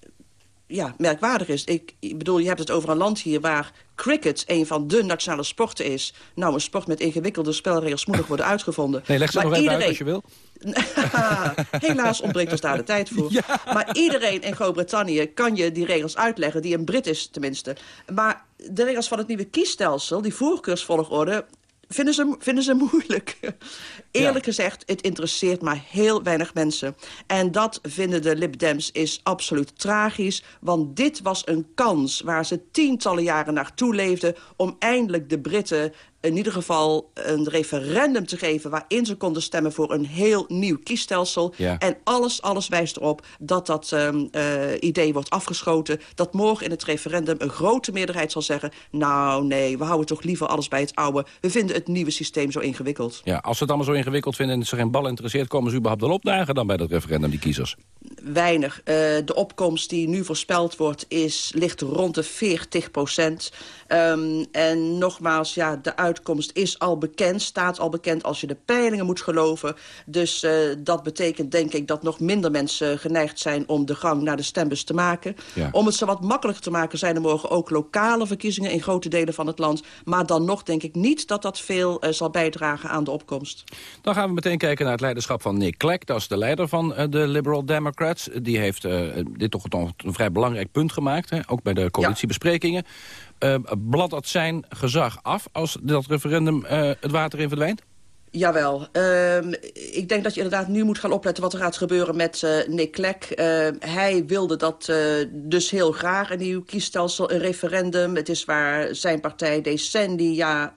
ja, merkwaardig is. Ik, ik bedoel, je hebt het over een land hier waar cricket een van de nationale sporten is. Nou, een sport met ingewikkelde spelregels moet nog worden uitgevonden. Nee, leg ze Maar nog uit als je wil. Helaas ontbreekt ons daar de tijd voor. Maar iedereen in Groot-Brittannië kan je die regels uitleggen, die een Brit is tenminste. Maar de regels van het nieuwe kiesstelsel, die voorkeursvolgorde... Vinden ze, vinden ze moeilijk. Eerlijk gezegd, het interesseert maar heel weinig mensen. En dat vinden de Lib Dems is absoluut tragisch. Want dit was een kans waar ze tientallen jaren naartoe leefden... om eindelijk de Britten in ieder geval een referendum te geven... waarin ze konden stemmen voor een heel nieuw kiesstelsel. Ja. En alles, alles wijst erop dat dat ehm, eh, idee wordt afgeschoten. Dat morgen in het referendum een grote meerderheid zal zeggen... nou nee, we houden toch liever alles bij het oude. We vinden het nieuwe systeem zo ingewikkeld. Ja, als ze het allemaal zo ingewikkeld vinden en ze geen bal interesseert... komen ze überhaupt wel opdagen dan bij dat referendum, die kiezers? Weinig. Eh, de opkomst die nu voorspeld wordt is, ligt rond de 40 procent. Ehm, en nogmaals, ja, de uitkomst is al bekend, staat al bekend als je de peilingen moet geloven. Dus eh, dat betekent denk ik dat nog minder mensen geneigd zijn om de gang naar de stembus te maken. Ja. Om het zo wat makkelijker te maken zijn er morgen ook lokale verkiezingen in grote delen van het land. Maar dan nog denk ik niet dat dat veel eh, zal bijdragen aan de opkomst. Dan gaan we meteen kijken naar het leiderschap van Nick Clegg. Dat is de leider van eh, de Liberal Democrats. Die heeft dit toch een, een vrij belangrijk punt gemaakt. Hè? Ook bij de coalitiebesprekingen. Eh blad dat zijn gezag af als dat referendum eh, het water in verdwijnt? Jawel. Ehm, ik denk dat je inderdaad nu moet gaan opletten wat er gaat gebeuren met eh, Nick Clegg. Ehm, hij wilde dat dus heel graag, een nieuw kiesstelsel, een referendum. Het is waar zijn partij decennia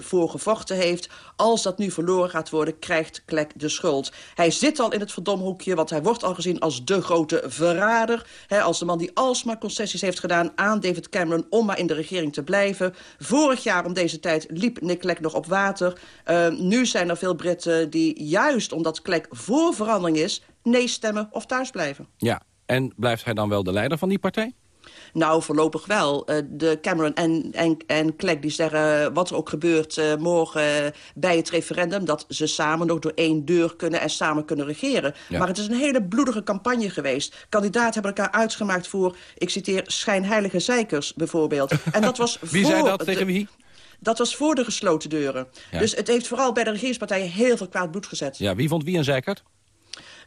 voor gevochten heeft. Als dat nu verloren gaat worden, krijgt Clegg de schuld. Hij zit al in het verdomhoekje, want hij wordt al gezien als de grote verrader. Als de man die alsmaar concessies heeft gedaan aan David Cameron om maar in de regering te blijven. Vorig jaar om deze tijd liep Nick Clegg nog op water. Ehm, nu zijn er veel Britten die juist omdat Clegg voor verandering is... nee stemmen of thuis blijven. Ja. En blijft hij dan wel de leider van die partij? Nou, voorlopig wel. Eh, de Cameron en, en, en Clegg die zeggen wat er ook gebeurt eh, morgen eh, bij het referendum... dat ze samen nog door één deur kunnen en samen kunnen regeren. Ja. Maar het is een hele bloedige campagne geweest. Kandidaten hebben elkaar uitgemaakt voor, ik citeer, schijnheilige zeikers bijvoorbeeld. En dat was Wie voor zei dat? de- Tegen wie? Dat was voor de gesloten deuren. Ja. Dus het heeft vooral bij de regeringspartijen heel veel kwaad bloed gezet. Ja, wie vond wie een zeikert?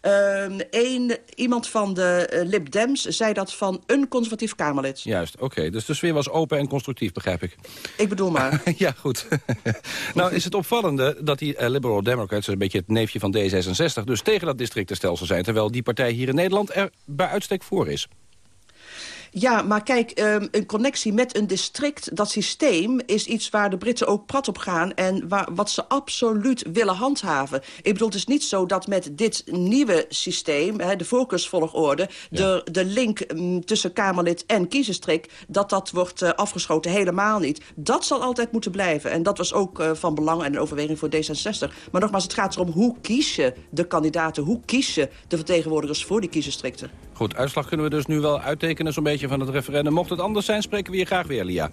Ehm een, iemand van de eh, Lib Dems zei dat van een conservatief Kamerlid. Juist, oké. Dus de sfeer was open en constructief, begrijp ik. Ik bedoel maar. ja, goed. nou is het opvallende dat die eh, Liberal Democrats... een beetje het neefje van D66... dus tegen dat districtenstelsel zijn... terwijl die partij hier in Nederland er bij uitstek voor is. Ja, maar kijk, ehm, een connectie met een district, dat systeem... is iets waar de Britten ook prat op gaan... en waar, wat ze absoluut willen handhaven. Ik bedoel, het is niet zo dat met dit nieuwe systeem... Hè, de voorkeursvolgorde, de, de link mm, tussen Kamerlid en kiesdistrict... dat dat wordt eh, afgeschoten, helemaal niet. Dat zal altijd moeten blijven. En dat was ook eh, van belang en een overweging voor D66. Maar nogmaals, het gaat erom hoe kies je de kandidaten... hoe kies je de vertegenwoordigers voor die kiesdistricten. Goed, uitslag kunnen we dus nu wel uittekenen zo'n beetje van het referendum. Mocht het anders zijn, spreken we je graag weer, Lia.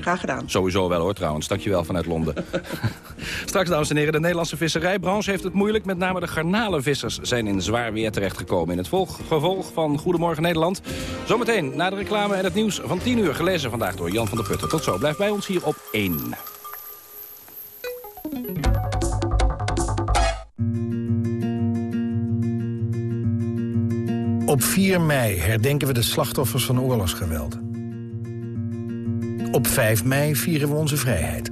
Graag gedaan. Sowieso wel hoor trouwens, dankjewel vanuit Londen. Straks, dames en heren, de Nederlandse visserijbranche heeft het moeilijk. Met name de garnalenvissers zijn in zwaar weer terechtgekomen. In het volg, gevolg van Goedemorgen Nederland. Zometeen na de reclame en het nieuws van 10 uur. Gelezen vandaag door Jan van der Putten. Tot zo, blijf bij ons hier op 1. Op 4 mei herdenken we de slachtoffers van oorlogsgeweld. Op 5 mei vieren we onze vrijheid.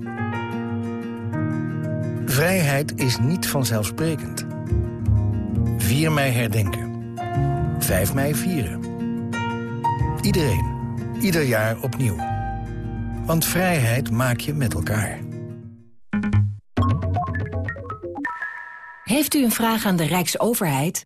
Vrijheid is niet vanzelfsprekend. 4 mei herdenken. 5 mei vieren. Iedereen. Ieder jaar opnieuw. Want vrijheid maak je met elkaar. Heeft u een vraag aan de Rijksoverheid?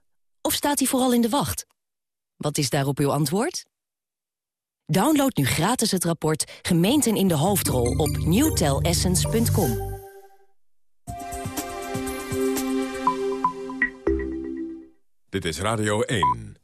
of staat hij vooral in de wacht? Wat is daarop uw antwoord? Download nu gratis het rapport Gemeenten in de Hoofdrol op newtelessence.com. Dit is Radio 1.